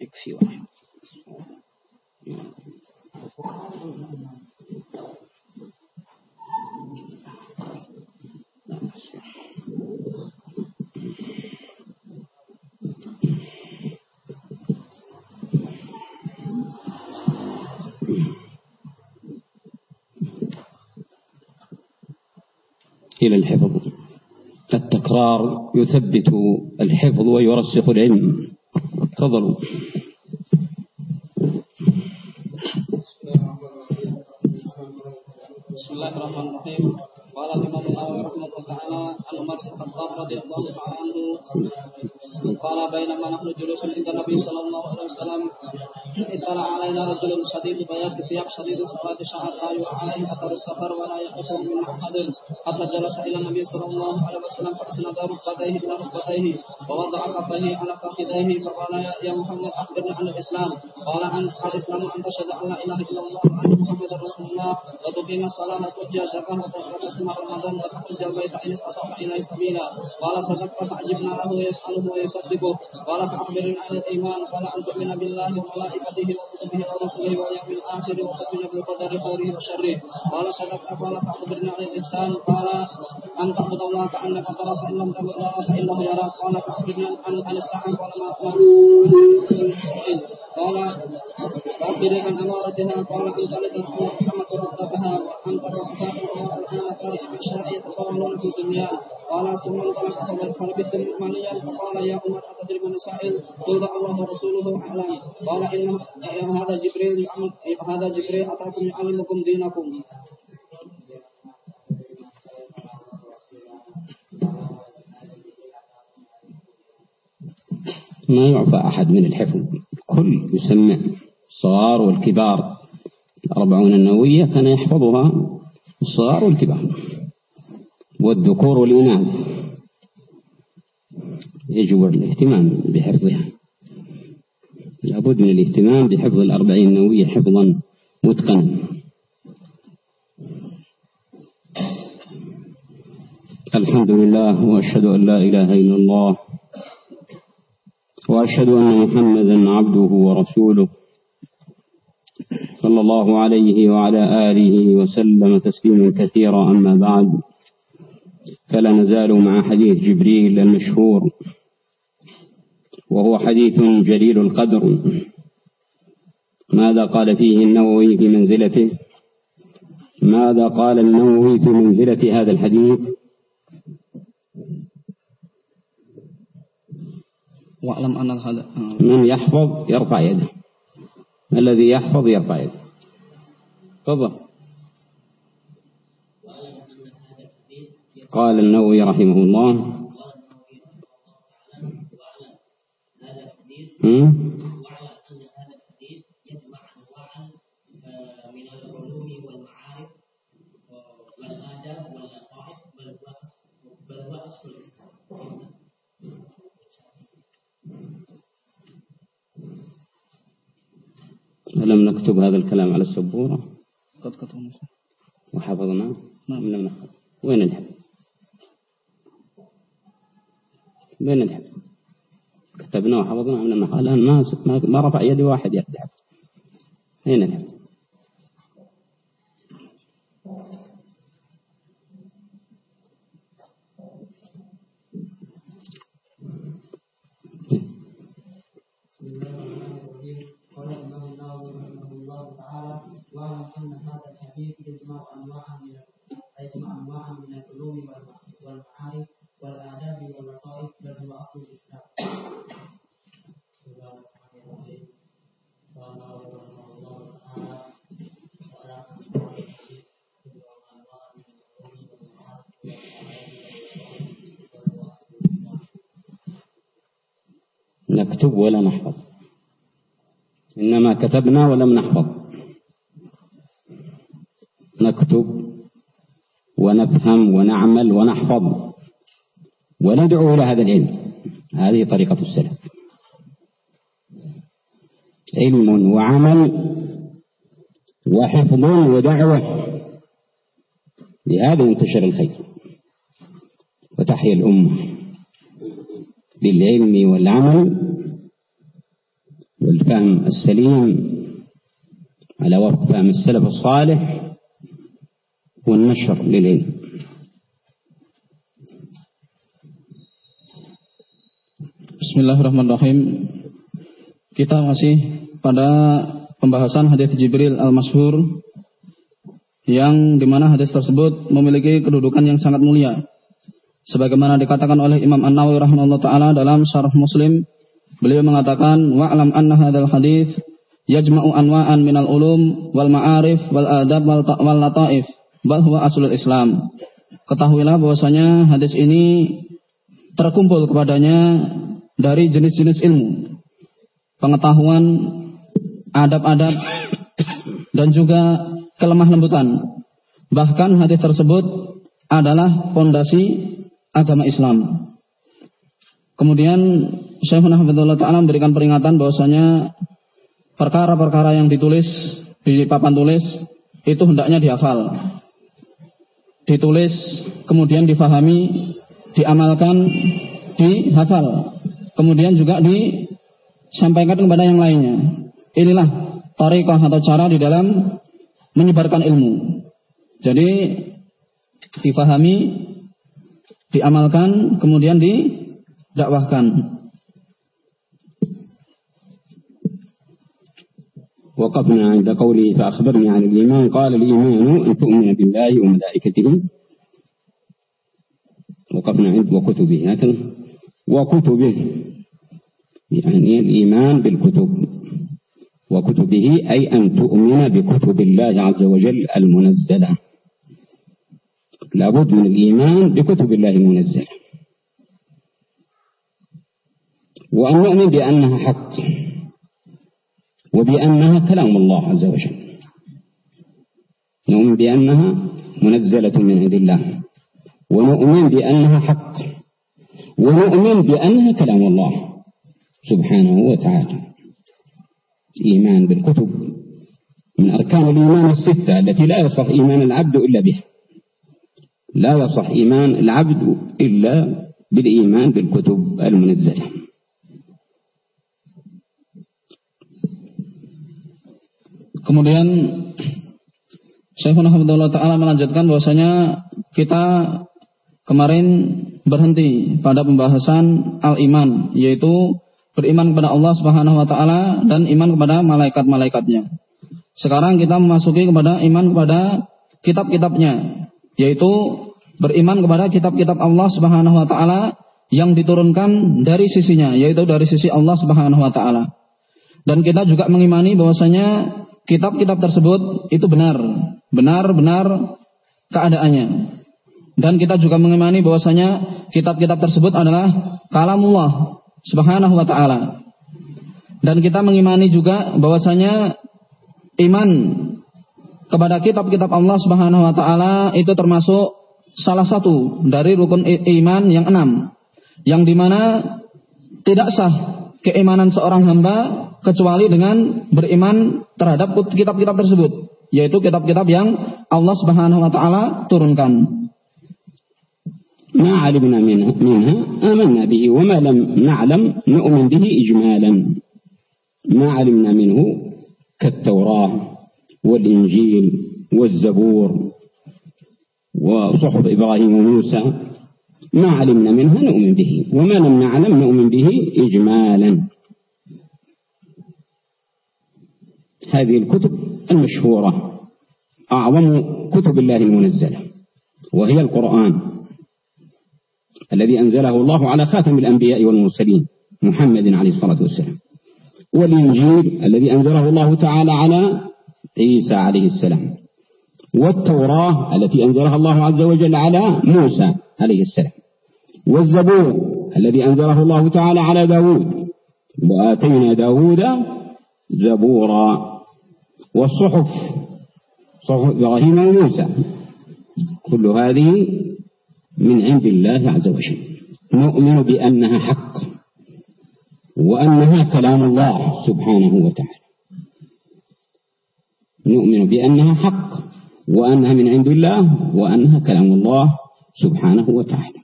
يكفي واحد إلى الحفظ. التكرار يثبت الحفظ ويرسخ العلم. تفضلوا. بسم الله الرحمن الرحيم. قال الإمام النووي رحمه الله تعالى عن عمر بن الخطاب رضي الله تعالى رجل شديد بياض ثياب شديد سواد شعر لا يرى عليه أثر السفر ولا يخف من أحد. حتى جلس إلى النبي صلى الله عليه وسلم فاسند ركبتيه إلى ركبتيه ووضع كفيه على فخذيه فقال يا- محمد أخبرني عن الإسلام. قال عن الإسلام أن تشهد أن لا إله إلا الله وأن محمدا رسول الله. وتقيم الصلاة وتؤتي الزكاة وتصوم رمضان وتحج البيت إن استطعت إليه سبيلا. قال صدقت فأجبنا له ويسأله ويصدقه. قال فاخبرني عن الإيمان. قال ان تؤمن بالله وملائكته وكتبه ورسله. واليوم الآخر وتؤمن بالقدر خيره وشره. قال صدقت قال فاخبرني عن الاحسان قال أن تعبد الله كأنك ترى فإن لم تكن ترى فإنه يراك. قال فأخبرني عن الساعة قال ما السائل قال عن أمارتها. قال أن تلد الأمر كما ترتبها وأن ترتبها الآن ترى أشياء يتطاولون في الدنيا. قال ثم انطلق فلبثت ماليا فقال يا عمر أتدري من السائل قلت الله ورسوله أعلم. قال إن هذا جبريل هذا جبريل أتاكم يعلمكم دينكم. ما يعفى أحد من الحفظ. كل يسمع الصغار والكبار. الأربعون النووية كان يحفظها الصغار والكبار. والذكور والإناث. يجب الاهتمام بحفظها. لابد من الاهتمام بحفظ الأربعين النووية حفظا متقنا. الحمد لله وأشهد أن لا إله إلا الله وأشهد أن محمدا عبده ورسوله صلى الله عليه وعلى آله وسلم تسليما كثيرا. أما بعد فلا نزال مع حديث جبريل المشهور وهو حديث جليل القدر. ماذا قال فيه النووي في منزلته؟ ماذا قال النووي في منزلة هذا الحديث؟ واعلم أن هذا من يحفظ يرفع يده. الذي يحفظ يرفع يده. تفضل. قال النووي رحمه الله. ألم نكتب هذا الكلام على السبورة؟ قد كتبنا وحفظناه؟ نعم. لم نحفظ وين الحفظ؟ وين الحفظ؟ كتبناه وحفظناه من النحو الآن ما ما رفع يد واحد يد حفظ أين الحفظ؟ نكتب ولا نحفظ. إنما كتبنا ولم نحفظ. نكتب ونفهم ونعمل ونحفظ وندعو إلى هذا العلم. هذه طريقة السلف. علم وعمل وحفظ ودعوة. بهذا ينتشر الخير وتحيا الأمة بالعلم والعمل والفهم السليم على وفق فهم السلف الصالح والنشر للعلم Bismillahirrahmanirrahim. Kita masih pada pembahasan hadis Jibril al-Masyhur yang dimana hadis tersebut memiliki kedudukan yang sangat mulia. Sebagaimana dikatakan oleh Imam An-Nawawi rahimahullah taala dalam Syarah Muslim, beliau mengatakan wa'lam anna hadzal hadis yajma'u anwa'an minal ulum wal ma'arif wal adab wal, wal lataif bal huwa aslul Islam. Ketahuilah bahwasanya hadis ini terkumpul kepadanya dari jenis-jenis ilmu, pengetahuan, adab-adab, dan juga kelemah lembutan. Bahkan hadis tersebut adalah fondasi agama Islam. Kemudian Syekhuna Hafidullah Ta'ala memberikan peringatan bahwasanya perkara-perkara yang ditulis di papan tulis itu hendaknya dihafal. Ditulis, kemudian difahami, diamalkan, dihafal kemudian juga disampaikan kepada yang lainnya. Inilah tariqah atau cara di dalam menyebarkan ilmu. Jadi difahami, diamalkan, kemudian didakwahkan. وقفنا عند قوله فأخبرني عن الإيمان. قال الإيمان أن تؤمن بالله وملائكته. وقفنا عند وكتبه. هكذا وكتبه. يعني الإيمان بالكتب. وكتبه أي أن تؤمن بكتب الله عز وجل المنزلة. لابد من الإيمان بكتب الله المنزلة. وأن نؤمن بأنها حق. وبأنها كلام الله عز وجل. نؤمن بأنها منزلة من عند الله. ونؤمن بأنها حق. ونؤمن بأنها كلام الله سبحانه وتعالى. إيمان بالكتب. من أركان الإيمان الستة التي لا يصح إيمان العبد إلا بها. لا يصح إيمان العبد إلا بالإيمان بالكتب المنزلة. Kemudian Syekhuna Hamdulillah Ta'ala melanjutkan bahwasanya kita kemarin berhenti pada pembahasan al-iman yaitu beriman kepada Allah Subhanahu wa taala dan iman kepada malaikat-malaikatnya. Sekarang kita memasuki kepada iman kepada kitab-kitabnya yaitu beriman kepada kitab-kitab Allah Subhanahu wa taala yang diturunkan dari sisinya yaitu dari sisi Allah Subhanahu wa taala. Dan kita juga mengimani bahwasanya kitab-kitab tersebut itu benar, benar-benar keadaannya. Dan kita juga mengimani bahwasanya kitab-kitab tersebut adalah kalamullah subhanahu wa ta'ala. Dan kita mengimani juga bahwasanya iman kepada kitab-kitab Allah subhanahu wa ta'ala itu termasuk salah satu dari rukun iman yang enam. Yang di mana tidak sah keimanan seorang hamba kecuali dengan beriman terhadap kitab-kitab tersebut. Yaitu kitab-kitab yang Allah subhanahu wa ta'ala turunkan. ما علمنا منها, منها آمنا به وما لم نعلم نؤمن به إجمالا ما علمنا منه كالتوراة والإنجيل والزبور وصحف إبراهيم وموسى ما علمنا منها نؤمن به وما لم نعلم نؤمن به إجمالا هذه الكتب المشهورة أعظم كتب الله المنزلة وهي القرآن الذي أنزله الله على خاتم الأنبياء والمرسلين محمد عليه الصلاة والسلام والإنجيل الذي أنزله الله تعالى على عيسى عليه السلام والتوراة التي أنزلها الله عز وجل على موسى عليه السلام والزبور الذي أنزله الله تعالى على داود وآتينا داود زبورا. والصحف صحف إبراهيم وموسى. كل هذه من عند الله عز وجل. نؤمن بأنها حق وأنها كلام الله سبحانه وتعالى. نؤمن بأنها حق وأنها من عند الله وأنها كلام الله سبحانه وتعالى.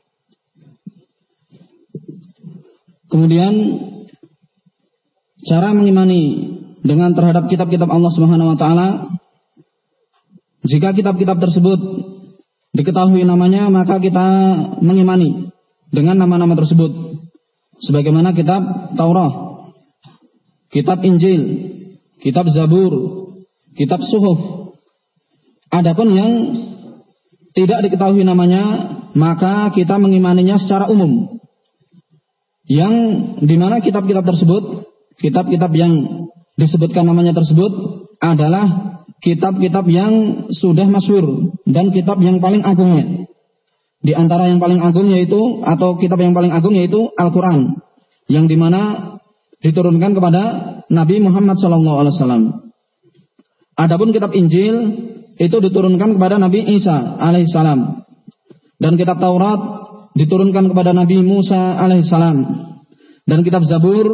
Kemudian cara mengimani dengan terhadap kitab-kitab Allah Subhanahu wa taala jika kitab-kitab tersebut diketahui namanya maka kita mengimani dengan nama-nama tersebut sebagaimana kitab Taurat, kitab Injil, kitab Zabur, kitab Suhuf. Adapun yang tidak diketahui namanya, maka kita mengimaninya secara umum. Yang di mana kitab-kitab tersebut, kitab-kitab yang disebutkan namanya tersebut adalah kitab-kitab yang sudah masyur dan kitab yang paling agungnya. Di antara yang paling agung yaitu atau kitab yang paling agung yaitu Al-Qur'an yang di mana diturunkan kepada Nabi Muhammad SAW. Adapun kitab Injil itu diturunkan kepada Nabi Isa alaihissalam dan kitab Taurat diturunkan kepada Nabi Musa alaihissalam dan kitab Zabur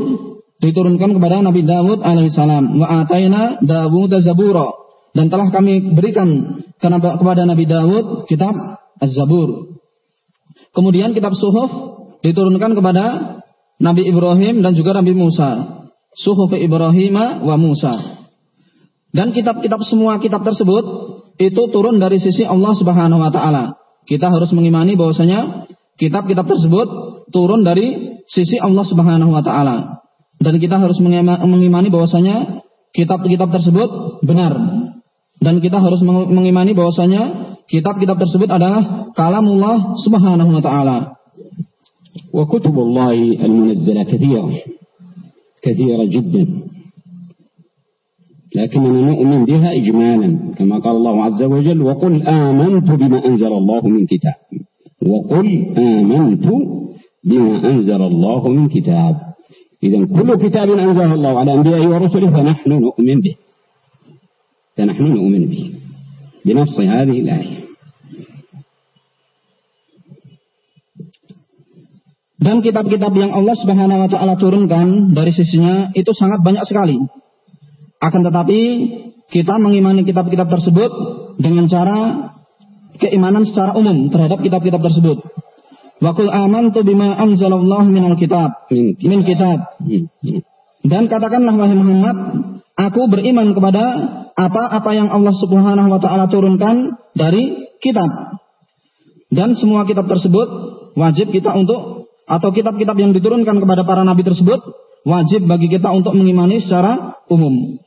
diturunkan kepada Nabi Dawud alaihissalam. Wa ataina Dawud Zabura dan telah kami berikan kepada Nabi Dawud kitab Az-Zabur. Kemudian kitab Suhuf diturunkan kepada Nabi Ibrahim dan juga Nabi Musa. Suhuf Ibrahim wa Musa. Dan kitab-kitab semua kitab tersebut itu turun dari sisi Allah Subhanahu wa taala. Kita harus mengimani bahwasanya kitab-kitab tersebut turun dari sisi Allah Subhanahu wa taala Dan kita harus mengimani bahwasanya kitab-kitab tersebut benar. Dan kita harus mengimani bahwasanya kitab-kitab tersebut adalah kalamullah subhanahu wa ta'ala. وكتب الله المنزلة كثيرة كثيرة جدا لكننا نؤمن بها إجمالا كما قال الله عز وجل وقل آمنت بما أنزل الله من كتاب وقل آمنت بما أنزل الله من كتاب إذا كل كتاب أنزله الله على أنبيائه ورسله فنحن نؤمن به فنحن نؤمن به بنص هذه الآية Dan kitab-kitab yang Allah Subhanahu wa taala turunkan dari sisinya itu sangat banyak sekali. Akan tetapi kita mengimani kitab-kitab tersebut dengan cara keimanan secara umum terhadap kitab-kitab tersebut. Wa qul amantu bima anzalallahu minal kitab. Min kitab. Hmm. Dan katakanlah wahai Muhammad, aku beriman kepada apa-apa yang Allah Subhanahu wa taala turunkan dari kitab. Dan semua kitab tersebut wajib kita untuk atau kitab-kitab yang diturunkan kepada para nabi tersebut wajib bagi kita untuk mengimani secara umum.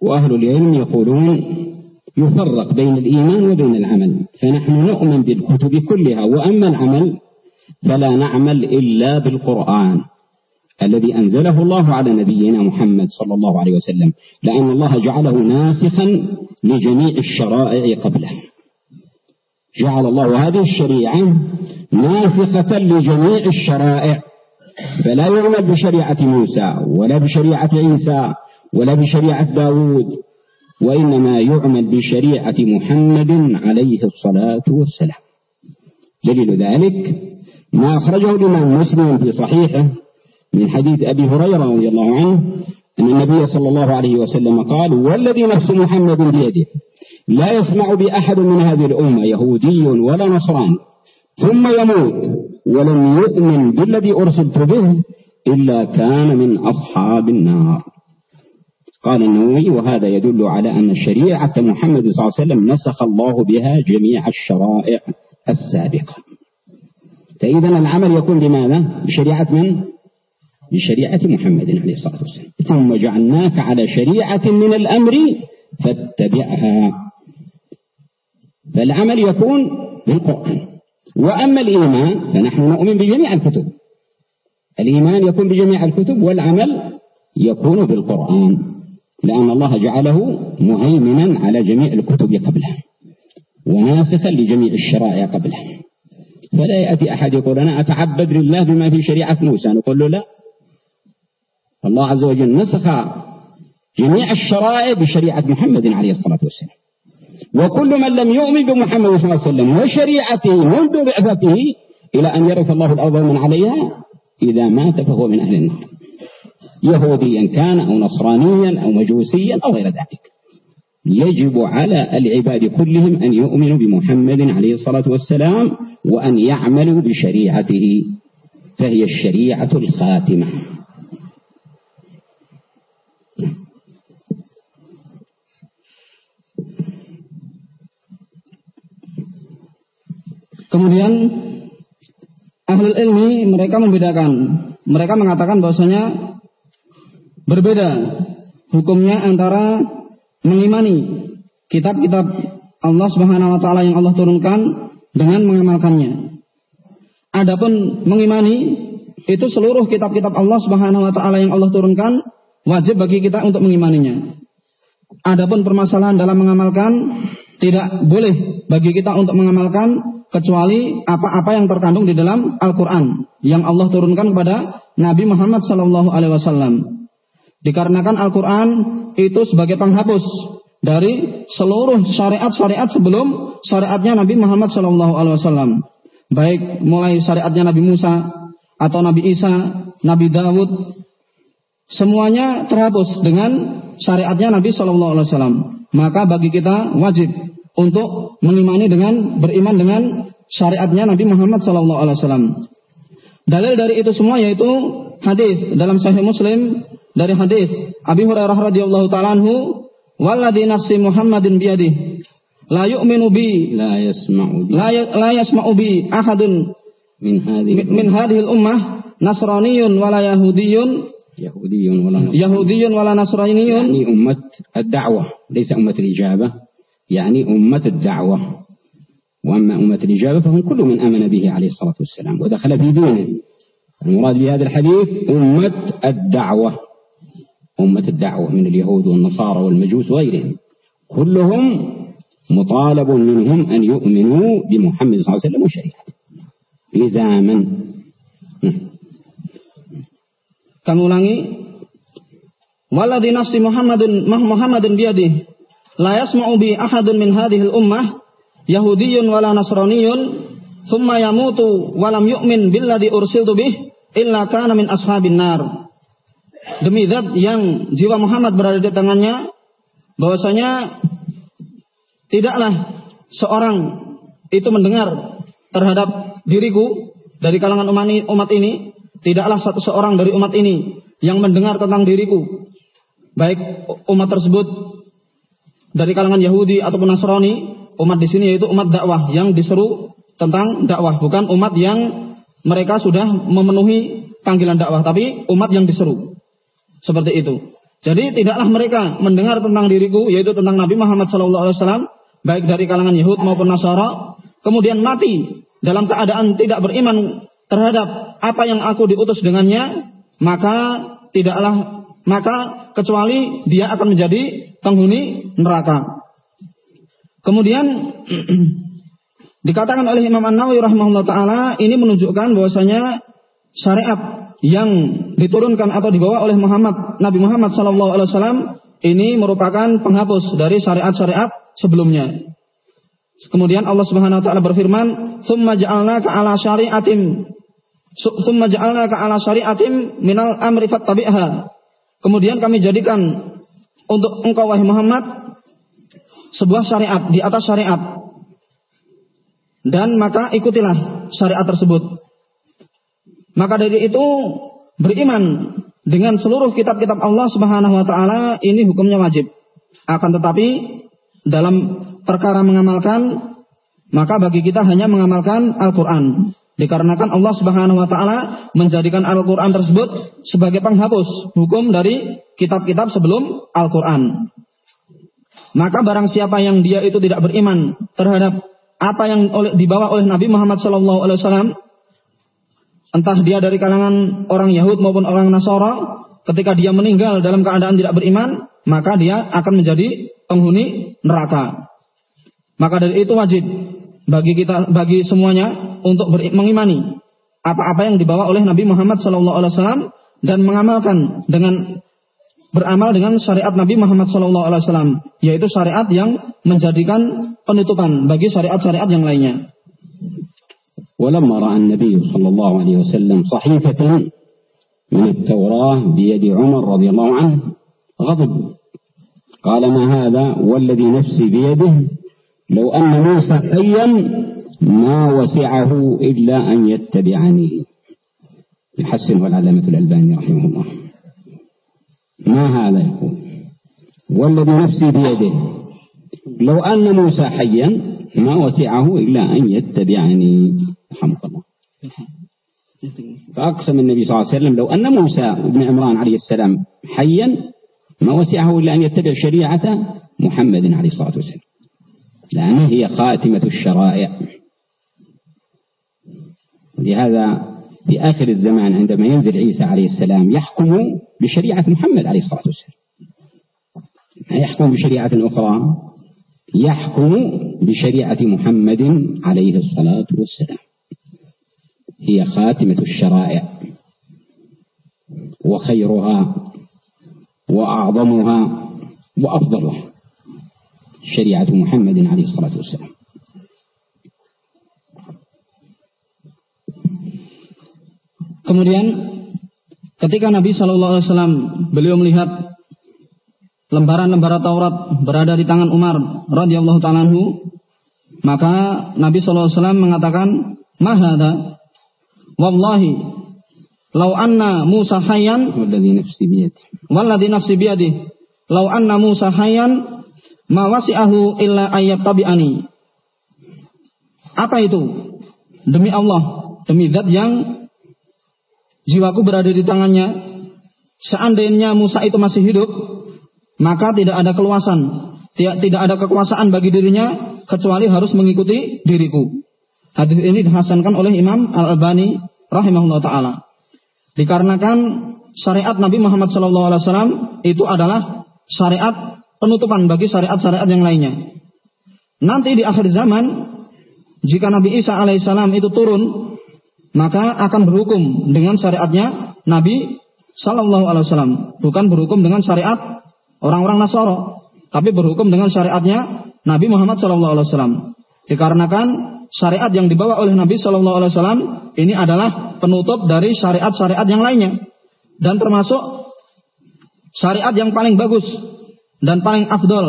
Wa ahlul ilmi yaqulun يفرق بين الإيمان وبين العمل. فنحن نؤمن بالكتب كلها وأما العمل فلا نعمل إلا بالقرآن الذي أنزله الله على نبينا محمد صلى الله عليه وسلم لأن الله جعله ناسخا لجميع الشرائع قبله. جعل الله هذه الشريعة ناسخة لجميع الشرائع. فلا يعمل بشريعة موسى ولا بشريعة عيسى ولا بشريعة داود وإنما يعمل بشريعة محمد عليه الصلاة والسلام. دليل ذلك ما أخرجه الإمام مسلم في صحيحه من حديث أبي هريرة رضي الله عنه أن النبي صلى الله عليه وسلم قال والذي نفس محمد بيده لا يسمع بأحد من هذه الأمة يهودي ولا نصراني ثم يموت ولم يؤمن بالذي أرسلت به إلا كان من أصحاب النار. قال النووي وهذا يدل على أن شريعة محمد صلى الله عليه وسلم نسخ الله بها جميع الشرائع السابقة. فإذا العمل يكون بماذا؟ بشريعة من؟ بشريعة محمد عليه الصلاة والسلام. ثم جعلناك على شريعة من الأمر فاتبعها. فالعمل يكون بالقرآن. وأما الإيمان فنحن نؤمن بجميع الكتب. الإيمان يكون بجميع الكتب والعمل يكون بالقرآن. لأن الله جعله مهيمنا على جميع الكتب قبله وناسخا لجميع الشرائع قبله فلا يأتي أحد يقول أنا أتعبد لله بما في شريعة موسى نقول له لا. الله عز وجل نسخ جميع الشرائع بشريعة محمد عليه الصلاة والسلام. وكل من لم يؤمن بمحمد صلى الله عليه وسلم وشريعته منذ بعثته إلى أن يرث الله الأرض ومن عليها إذا مات فهو من أهل النار. يهوديا كان أو نصرانيا أو مجوسيا أو غير ذلك يجب على العباد كلهم أن يؤمنوا بمحمد عليه الصلاة والسلام وأن يعملوا بشريعته فهي الشريعة الخاتمة Kemudian ahli ilmi mereka membedakan. Mereka mengatakan bahwasanya berbeda hukumnya antara mengimani kitab-kitab Allah Subhanahu wa taala yang Allah turunkan dengan mengamalkannya. Adapun mengimani itu seluruh kitab-kitab Allah Subhanahu wa taala yang Allah turunkan wajib bagi kita untuk mengimaninya. Adapun permasalahan dalam mengamalkan tidak boleh bagi kita untuk mengamalkan kecuali apa-apa yang terkandung di dalam Al-Qur'an yang Allah turunkan kepada Nabi Muhammad sallallahu alaihi wasallam. Dikarenakan Al-Qur'an itu sebagai penghapus dari seluruh syariat-syariat sebelum syariatnya Nabi Muhammad wasallam. Baik mulai syariatnya Nabi Musa atau Nabi Isa, Nabi Dawud, semuanya terhapus dengan syariatnya Nabi Wasallam. Maka bagi kita wajib untuk mengimani dengan beriman dengan syariatnya Nabi Muhammad Wasallam. Dalil dari itu semua yaitu hadis dalam Sahih Muslim dari hadis Abi Hurairah radhiyallahu taala anhu, "Walladzi nafsi Muhammadin biyadih la yu'minu bi la yasma'u bi la, la yasma'u bi ahadun min hadhihi min hadhihi al-ummah nasraniyun wala yahudiyyun يهودي ولا نصراني يهودي ولا نصراني يعني أمة الدعوة ليس أمة الإجابة يعني أمة الدعوة وأما أمة الإجابة فهم كل من آمن به عليه الصلاة والسلام ودخل في دينه المراد بهذا الحديث أمة الدعوة أمة الدعوة من اليهود والنصارى والمجوس وغيرهم كلهم مطالب منهم أن يؤمنوا بمحمد صلى الله عليه وسلم وشريعته لزاما Kami ulangi. Waladhi nafsi Muhammadun Muhammadun biyadih la yasma'u bi ahadun min hadhihi ummah yahudiyyun wala nasraniyun thumma yamutu wa lam yu'min billadhi ursiltu bih illa kana min ashabin nar. Demi zat yang jiwa Muhammad berada di tangannya bahwasanya tidaklah seorang itu mendengar terhadap diriku dari kalangan umat ini Tidaklah satu seorang dari umat ini yang mendengar tentang diriku. Baik umat tersebut dari kalangan Yahudi ataupun Nasrani, umat di sini yaitu umat dakwah yang diseru tentang dakwah, bukan umat yang mereka sudah memenuhi panggilan dakwah, tapi umat yang diseru. Seperti itu. Jadi tidaklah mereka mendengar tentang diriku, yaitu tentang Nabi Muhammad SAW, baik dari kalangan Yahud maupun Nasara, kemudian mati dalam keadaan tidak beriman terhadap apa yang aku diutus dengannya, maka tidaklah maka kecuali dia akan menjadi penghuni neraka. Kemudian dikatakan oleh Imam An-Nawawi rahimahullah taala ini menunjukkan bahwasanya syariat yang diturunkan atau dibawa oleh Muhammad Nabi Muhammad sallallahu alaihi wasallam ini merupakan penghapus dari syariat-syariat sebelumnya. Kemudian Allah Subhanahu wa taala berfirman, "Tsumma ja'alnaka 'ala syari'atin Summa ja'alnaka ala syari'atim minal amri. Kemudian kami jadikan untuk engkau wahai Muhammad sebuah syariat di atas syariat. Dan maka ikutilah syariat tersebut. Maka dari itu beriman dengan seluruh kitab-kitab Allah Subhanahu wa taala ini hukumnya wajib. Akan tetapi dalam perkara mengamalkan maka bagi kita hanya mengamalkan Al-Qur'an. Dikarenakan Allah Subhanahu wa taala menjadikan Al-Qur'an tersebut sebagai penghapus hukum dari kitab-kitab sebelum Al-Qur'an. Maka barang siapa yang dia itu tidak beriman terhadap apa yang oleh, dibawa oleh Nabi Muhammad SAW, entah dia dari kalangan orang Yahud maupun orang Nasara, ketika dia meninggal dalam keadaan tidak beriman, maka dia akan menjadi penghuni neraka. Maka dari itu wajib bagi kita bagi semuanya untuk mengimani apa-apa yang dibawa oleh Nabi Muhammad SAW dan mengamalkan dengan beramal dengan syariat Nabi Muhammad SAW yaitu syariat yang menjadikan penutupan bagi syariat-syariat yang lainnya. ولما رأى النبي صلى الله عليه وسلم صحيفة من التوراة بيد عمر رضي الله عنه غضب. قال ما هذا؟ والذي نفسي بيده. لو أن موسى حيا ما وسعه إلا أن يتبعني. يحسنه العلامة الألباني رحمه الله. ما هذا يقول؟ والذي نفسي بيده. لو أن موسى حيا ما وسعه إلا أن يتبعني. رحمك الله. فأقسم النبي صلى الله عليه وسلم لو أن موسى بن عمران عليه السلام حيا ما وسعه إلا أن يتبع شريعة محمد عليه الصلاة والسلام. لأنه هي خاتمة الشرائع. لهذا في آخر الزمان عندما ينزل عيسى عليه السلام يحكم بشريعة محمد عليه الصلاة والسلام. ما يحكم بشريعة أخرى؟ يحكم بشريعة محمد عليه الصلاة والسلام. هي خاتمة الشرائع وخيرها وأعظمها وأفضلها شريعة محمد عليه الصلاة والسلام Kemudian ketika Nabi Shallallahu Alaihi Wasallam beliau melihat lembaran-lembaran Taurat berada di tangan Umar radhiyallahu taalaanhu, maka Nabi Shallallahu Alaihi Wasallam mengatakan, Mahada, wallahi law anna Musa hayyan walladhi nafsi biyadi. walladhi nafsi biyadi law anna Musa hayyan ma wasi'ahu illa ayyattabi'ani apa itu? Demi Allah demi zat yang jiwaku berada di tangannya Seandainya Musa itu masih hidup, maka tidak ada keluasan, tidak ada kekuasaan bagi dirinya kecuali harus mengikuti diriku. Hadis ini dihasankan oleh Imam Al-Albani rahimahullah taala. Dikarenakan syariat Nabi Muhammad SAW itu adalah syariat penutupan bagi syariat-syariat yang lainnya. Nanti di akhir zaman, jika Nabi Isa alaihissalam itu turun, maka akan berhukum dengan syariatnya Nabi Sallallahu Alaihi Wasallam, bukan berhukum dengan syariat orang-orang Nasoro, tapi berhukum dengan syariatnya Nabi Muhammad Sallallahu Alaihi Wasallam. Dikarenakan syariat yang dibawa oleh Nabi Sallallahu Alaihi Wasallam ini adalah penutup dari syariat-syariat yang lainnya dan termasuk syariat yang paling bagus dan paling afdol,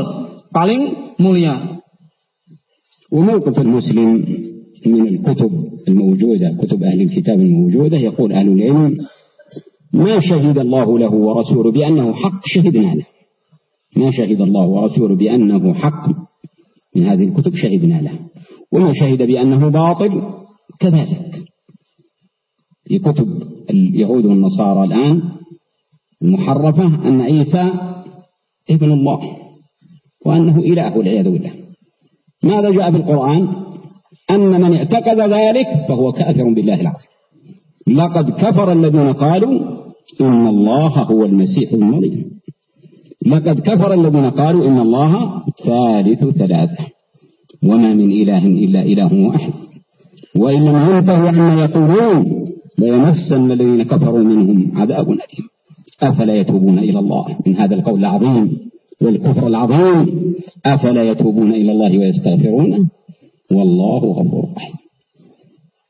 paling mulia. وموقف المسلم من الكتب الموجودة كتب أهل الكتاب الموجودة يقول أهل العلم ما شهد الله له ورسوله بأنه حق شهدنا له ما شهد الله ورسوله بأنه حق من هذه الكتب شهدنا له. وما شهد بأنه باطل كذلك. في كتب اليهود والنصارى الآن المحرفة أن عيسى ابن الله وأنه إله والعياذ بالله. ماذا جاء في القرآن؟ أن من اعتقد ذلك فهو كافر بالله العظيم. لقد كفر الذين قالوا إن الله هو المسيح ابن مريم لقد كفر الذين قالوا إن الله ثالث ثلاثة وما من إله إلا إله واحد. وإن لم ينتهوا عما يقولون ليمسن الذين كفروا منهم عذاب أليم. أفلا يتوبون إلى الله؟ من هذا القول العظيم والكفر العظيم. أفلا يتوبون إلى الله ويستغفرونه؟ والله غفور رحيم.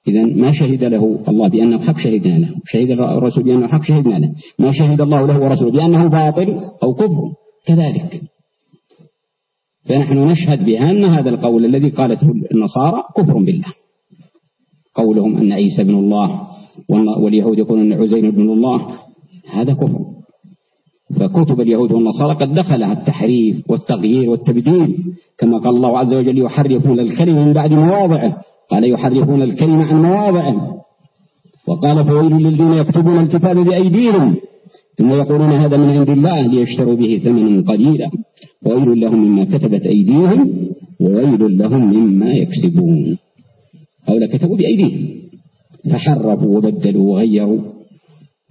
إذا ما شهد له الله بأنه حق شهدنا له. شهد الرسول بأنه حق شهدنا له. ما شهد الله له ورسوله بأنه باطل أو كفر كذلك. فنحن نشهد بأن هذا القول الذي قالته النصارى كفر بالله. قولهم أن عيسى ابن الله واليهود يقولون أن عزير ابن الله هذا كفر. فكتب اليهود والنصارى قد دخلها التحريف والتغيير والتبديل كما قال الله عز وجل يحرفون الكلمة من بعد مواضعه. قال يحرفون الكلمة عن مواضعه وقال فويل للذين يكتبون الكتاب بأيديهم. ثم يقولون هذا من عند الله ليشتروا به ثمنا قليلا. وويل لهم مما كتبت أيديهم وويل لهم مما يكسبون. هؤلاء كتبوا بأيديهم. فحرفوا وبدلوا وغيروا.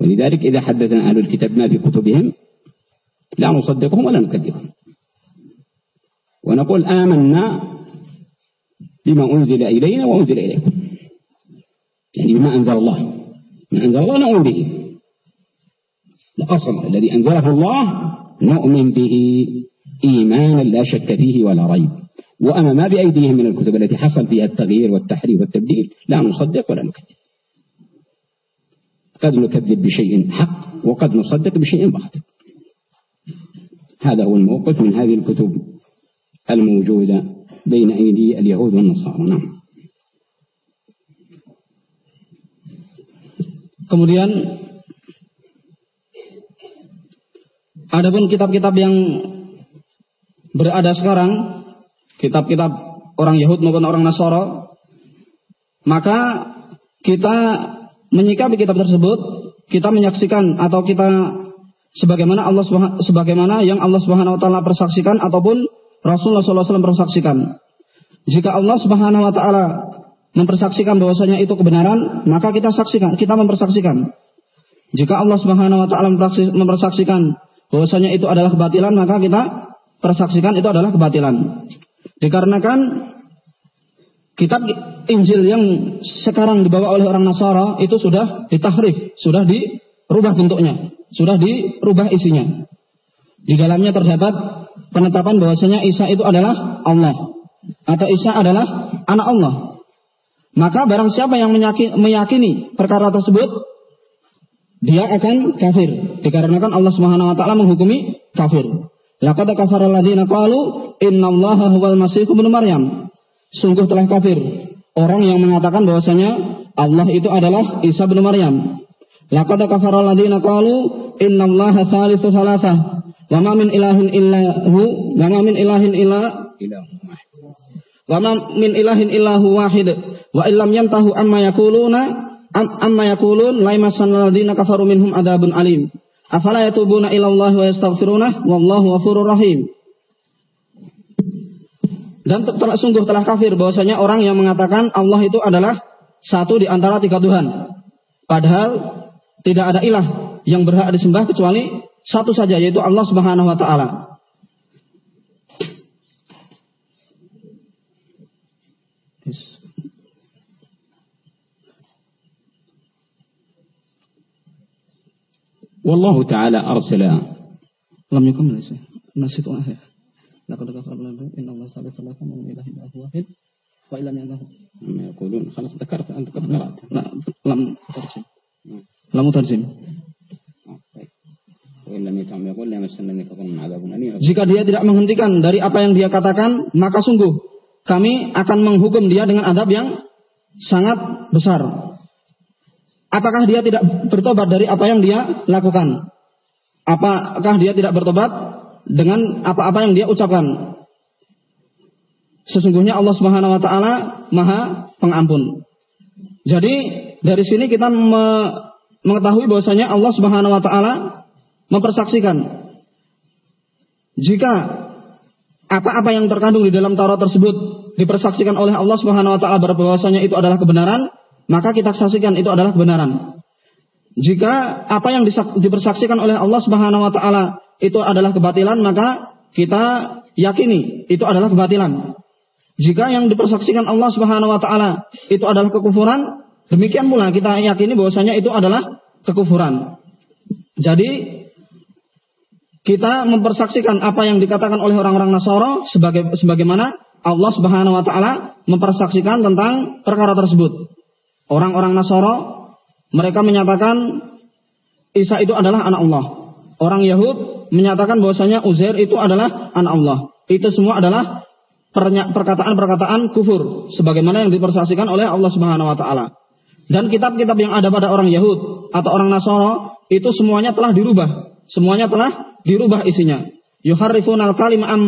ولذلك إذا حدثنا أهل الكتاب ما في كتبهم لا نصدقهم ولا نكذبهم. ونقول آمنا بما أنزل إلينا وأنزل إليكم. يعني بما أنزل الله. ما أنزل الله نؤمن به. الأصل الذي أنزله الله نؤمن به. إيمانا لا شك فيه ولا ريب. وأما ما بأيديهم من الكتب التي حصل فيها التغيير والتحريف والتبديل لا نصدق ولا نكذب. قد نكذب بشيء حق وقد نصدق بشيء باطل. هذا هو الموقف من هذه الكتب الموجودة. بين أيدي اليهود والنصارى نعم Kemudian adapun kitab-kitab yang berada sekarang, kitab-kitab orang Yahud maupun orang Nasara, maka kita menyikapi kitab tersebut, kita menyaksikan atau kita sebagaimana Allah sebagaimana yang Allah Subhanahu wa taala persaksikan ataupun Rasulullah SAW persaksikan. Jika Allah Subhanahu wa taala mempersaksikan bahwasanya itu kebenaran, maka kita saksikan, kita mempersaksikan. Jika Allah Subhanahu wa taala mempersaksikan bahwasanya itu adalah kebatilan, maka kita persaksikan itu adalah kebatilan. Dikarenakan kitab Injil yang sekarang dibawa oleh orang Nasara itu sudah ditahrif, sudah dirubah bentuknya, sudah dirubah isinya. Di dalamnya terdapat penetapan bahwasanya Isa itu adalah Allah atau Isa adalah anak Allah. Maka barang siapa yang meyakini perkara tersebut, dia akan kafir. Dikarenakan Allah Subhanahu wa taala menghukumi kafir. Laqad kafara alladziina qalu innallaha huwal masih ibnu Maryam. Sungguh telah kafir orang yang mengatakan bahwasanya Allah itu adalah Isa bin Maryam. Laqad kafara alladziina qalu innallaha thalithu salasah. Wa ma min ilahin illa hu, wa ma min ilahin illa Wa ma min ilahin illahu wahid. Wa illam yantahu amma yakuluna am, amma yakulun la yamassan kafaru minhum adabun alim. Afala yatubuna ila Allah wa yastaghfiruna wallahu ghafurur rahim. Dan telah, sungguh telah kafir bahwasanya orang yang mengatakan Allah itu adalah satu di antara tiga Tuhan. Padahal tidak ada ilah yang berhak disembah kecuali satu saja yaitu Allah Subhanahu wa taala. Wallahu taala arsala. Lam yakun laysa. nasitu wa ahya. Laqad qala Allah inna Allah sabit lakum wa ilahi illahu wahid. Wa ilan yadahu. Ma yaqulun khalas dakarta anta qad qara'ta. Lam tarjim. Lam tarjim. Ah, baik. Jika dia tidak menghentikan dari apa yang dia katakan, maka sungguh kami akan menghukum dia dengan adab yang sangat besar. Apakah dia tidak bertobat dari apa yang dia lakukan? Apakah dia tidak bertobat dengan apa-apa yang dia ucapkan? Sesungguhnya Allah Subhanahu wa taala Maha Pengampun. Jadi dari sini kita me mengetahui bahwasanya Allah Subhanahu wa taala mempersaksikan jika apa-apa yang terkandung di dalam Taurat tersebut dipersaksikan oleh Allah Subhanahu wa taala bahwasanya itu adalah kebenaran, maka kita saksikan itu adalah kebenaran. Jika apa yang dipersaksikan oleh Allah Subhanahu wa taala itu adalah kebatilan, maka kita yakini itu adalah kebatilan. Jika yang dipersaksikan Allah Subhanahu wa taala itu adalah kekufuran, demikian pula kita yakini bahwasanya itu adalah kekufuran. Jadi kita mempersaksikan apa yang dikatakan oleh orang-orang Nasara sebagai sebagaimana Allah Subhanahu wa taala mempersaksikan tentang perkara tersebut. Orang-orang Nasara mereka menyatakan Isa itu adalah anak Allah. Orang Yahud menyatakan bahwasanya Uzair itu adalah anak Allah. Itu semua adalah perkataan-perkataan kufur sebagaimana yang dipersaksikan oleh Allah Subhanahu wa taala. Dan kitab-kitab yang ada pada orang Yahud atau orang Nasara itu semuanya telah dirubah. Semuanya telah dirubah isinya. Yuharrifuna al-kalim am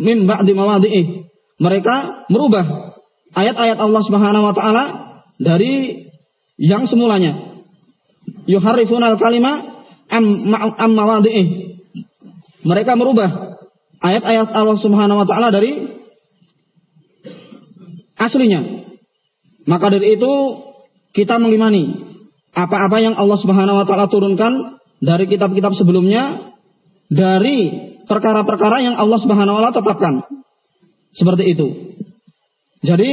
mim ba'di mawadhi'i. Mereka merubah ayat-ayat Allah Subhanahu wa taala dari yang semulanya. Yuharrifuna al-kalima am, am mawadhi'i. Mereka merubah ayat-ayat Allah Subhanahu wa taala dari aslinya. Maka dari itu kita mengimani apa-apa yang Allah Subhanahu wa taala turunkan dari kitab-kitab sebelumnya dari perkara-perkara yang Allah Subhanahu wa taala tetapkan. Seperti itu. Jadi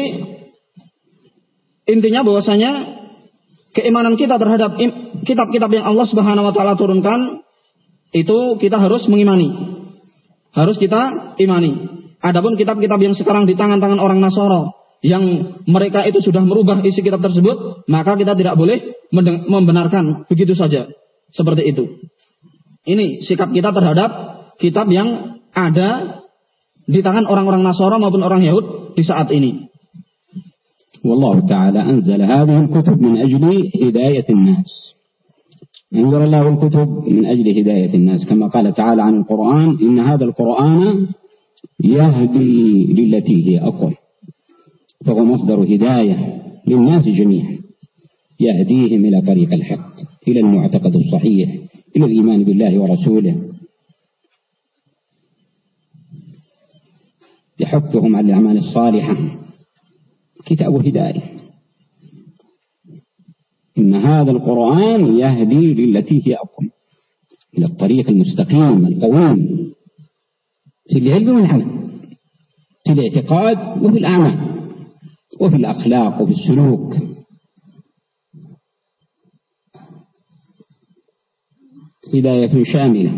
Intinya bahwasanya keimanan kita terhadap kitab-kitab yang Allah Subhanahu wa taala turunkan itu kita harus mengimani. Harus kita imani. Adapun kitab-kitab yang sekarang di tangan-tangan orang Nasara yang mereka itu sudah merubah isi kitab tersebut, maka kita tidak boleh membenarkan begitu saja. Seperti itu. Ini sikap kita terhadap kitab yang ada di tangan orang-orang Nasara maupun orang Yahud di saat ini. والله تعالى أنزل هذه الكتب من أجل هداية الناس أنزل الله الكتب من أجل هداية الناس كما قال تعالى عن القرآن إن هذا القرآن يهدي للتي هي أقوم فهو مصدر هداية للناس جميعا يهديهم إلى طريق الحق إلى المعتقد الصحيح إلى الإيمان بالله ورسوله. يحثهم على الأعمال الصالحة. كتاب هداية. إن هذا القرآن يهدي للتي هي أقوم. إلى الطريق المستقيم القويم. في العلم والعمل. في الاعتقاد وفي الأعمال. وفي الأخلاق وفي السلوك. هداية شاملة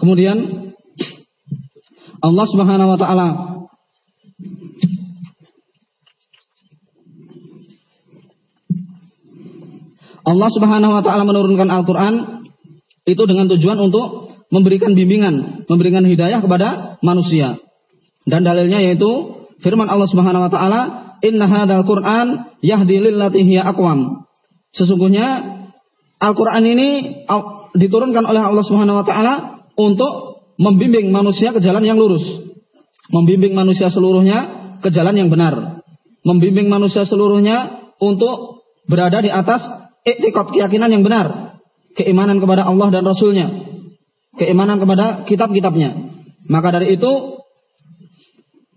Kemudian Allah Subhanahu wa taala Allah Subhanahu wa taala menurunkan Al-Qur'an itu dengan tujuan untuk memberikan bimbingan, memberikan hidayah kepada manusia. Dan dalilnya yaitu firman Allah Subhanahu wa taala, "Inna hadzal Qur'an yahdi lillati hiya aqwam." Sesungguhnya Al-Qur'an ini diturunkan oleh Allah Subhanahu wa taala untuk membimbing manusia ke jalan yang lurus. Membimbing manusia seluruhnya ke jalan yang benar. Membimbing manusia seluruhnya untuk berada di atas iktikad keyakinan yang benar, keimanan kepada Allah dan Rasulnya, keimanan kepada kitab-kitabnya. Maka dari itu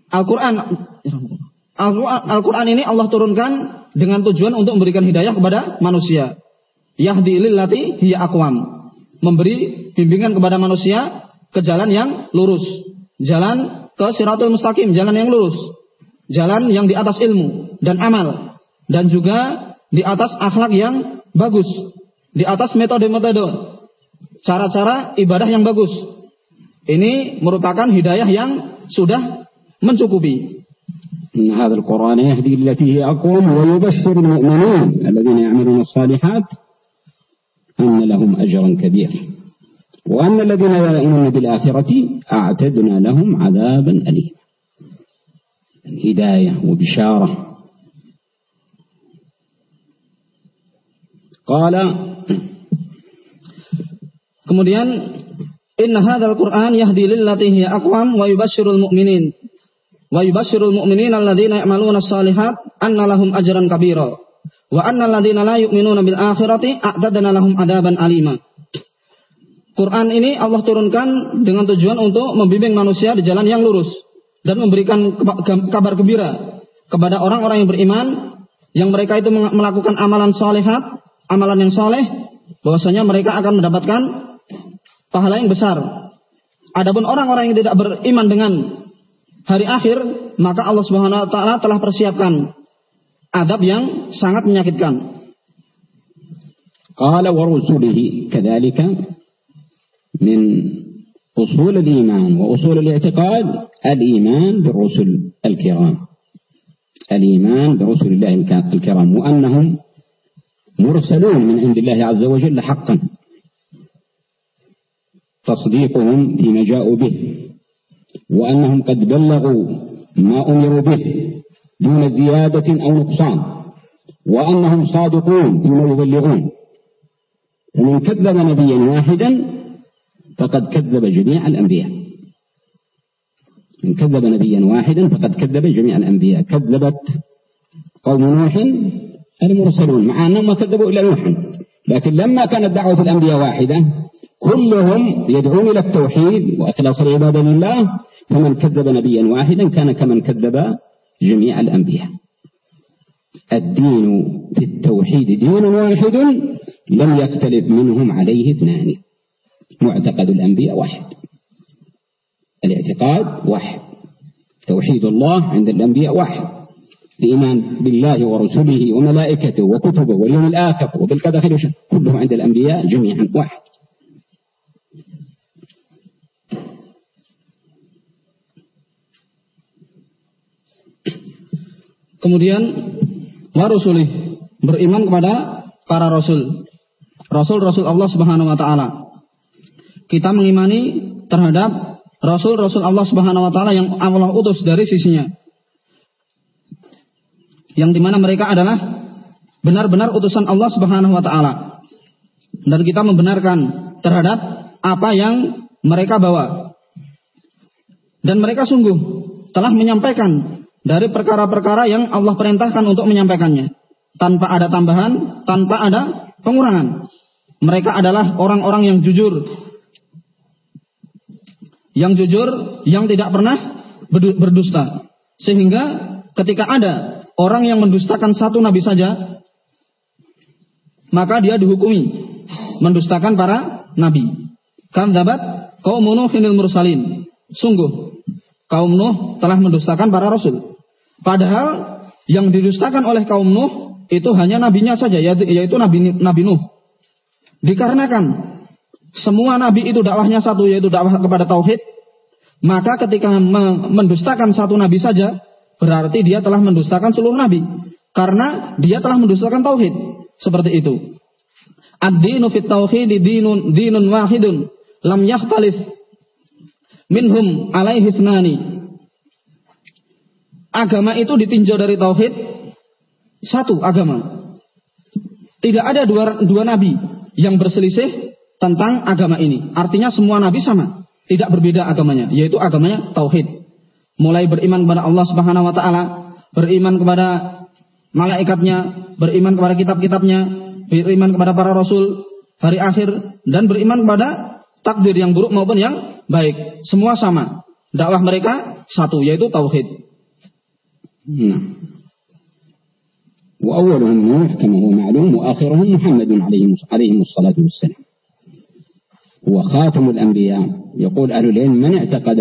Al-Quran Al-Quran ini Allah turunkan dengan tujuan untuk memberikan hidayah kepada manusia. Yahdi lillati hiya akwam. Memberi bimbingan kepada manusia ke jalan yang lurus. Jalan ke siratul mustaqim, jalan yang lurus. Jalan yang di atas ilmu dan amal. Dan juga di atas akhlak yang bagus, di atas metode-metode, cara-cara ibadah yang bagus. Ini merupakan hidayah yang sudah mencukupi. هذا القرآن يهدي التي هي أقوم ويبشر المؤمنين الذين يعملون الصالحات أن لهم أجرا كبيرا وأن الذين لا يؤمنون بالآخرة أعتدنا لهم عذابا أليما. هداية وبشارة. Qala Kemudian hadzal Qur'an yahdi lillati hiya aqwam wa yubashshirul mu'minin wa yubashshirul mu'minin alladziina ya'maluna shalihat anna lahum ajran kabira wa anna alladziina la yu'minuna bil akhirati a'tadna lahum adaban alima. Quran ini Allah turunkan dengan tujuan untuk membimbing manusia di jalan yang lurus dan memberikan kabar gembira kepada orang-orang yang beriman yang mereka itu melakukan amalan salihat amalan yang soleh, bahwasanya mereka akan mendapatkan pahala yang besar. Adapun orang-orang yang tidak beriman dengan hari akhir, maka Allah Subhanahu wa taala telah persiapkan adab yang sangat menyakitkan. قال ورسله كذلك من أصول الإيمان وأصول الاعتقاد الإيمان بالرسل الكرام الإيمان برسل الله الكرام وأنهم مرسلون من عند الله عز وجل حقا تصديقهم فيما جاءوا به وأنهم قد بلغوا ما أمروا به دون زيادة أو نقصان وأنهم صادقون فيما يبلغون. فمن كذب نبيا واحدا فقد كذب جميع الأنبياء. من كذب نبيا واحدا فقد كذب جميع الأنبياء. كذبت قوم نوح المرسلون مع أنهم ما كذبوا إلا نوحا لكن لما كانت دعوة الأنبياء واحدة كلهم يدعون إلى التوحيد وإخلاص العبادة لله فمن كذب نبيا واحدا كان كمن كذب جميع الأنبياء. الدين في التوحيد دين واحد لم يختلف منهم عليه اثنان. معتقد الأنبياء واحد. الاعتقاد واحد. توحيد الله عند الأنبياء واحد. الإيمان بالله ورسله وملائكته وكتبه واليوم الآخر وبالقدر خير كله عند الأنبياء جميعا واحد. Kemudian warusulih beriman kepada para rasul. Rasul-rasul Allah Subhanahu wa taala. Kita mengimani terhadap rasul-rasul Allah Subhanahu wa taala yang Allah utus dari sisinya yang di mana mereka adalah benar-benar utusan Allah Subhanahu wa taala. Dan kita membenarkan terhadap apa yang mereka bawa. Dan mereka sungguh telah menyampaikan dari perkara-perkara yang Allah perintahkan untuk menyampaikannya. Tanpa ada tambahan, tanpa ada pengurangan. Mereka adalah orang-orang yang jujur. Yang jujur, yang tidak pernah berdusta. Sehingga ketika ada orang yang mendustakan satu nabi saja, maka dia dihukumi mendustakan para nabi. Dapat kaum Nuhinil mursalin. Sungguh kaum Nuh telah mendustakan para rasul. Padahal yang didustakan oleh kaum Nuh itu hanya nabinya saja yaitu Nabi Nabi Nuh. Dikarenakan semua nabi itu dakwahnya satu yaitu dakwah kepada tauhid, maka ketika mendustakan satu nabi saja berarti dia telah mendustakan seluruh nabi karena dia telah mendustakan tauhid. Seperti itu. Ad-dinu fit tauhid dinun dinun wahidun lam yakhtalif minhum alaihi. Agama itu ditinjau dari tauhid satu agama. Tidak ada dua, dua nabi yang berselisih tentang agama ini. Artinya semua nabi sama, tidak berbeda agamanya, yaitu agamanya tauhid. Mulai beriman kepada Allah Subhanahu wa taala, beriman kepada malaikatnya, beriman kepada kitab-kitabnya, beriman kepada para rasul, hari akhir, dan beriman kepada takdir yang buruk maupun yang baik. Semua sama. Dakwah mereka satu, yaitu tauhid. نعم. وأولهم نوح كما هو معلوم وآخرهم محمد عليه عليهم الصلاة والسلام. هو خاتم الأنبياء يقول أهل العلم من اعتقد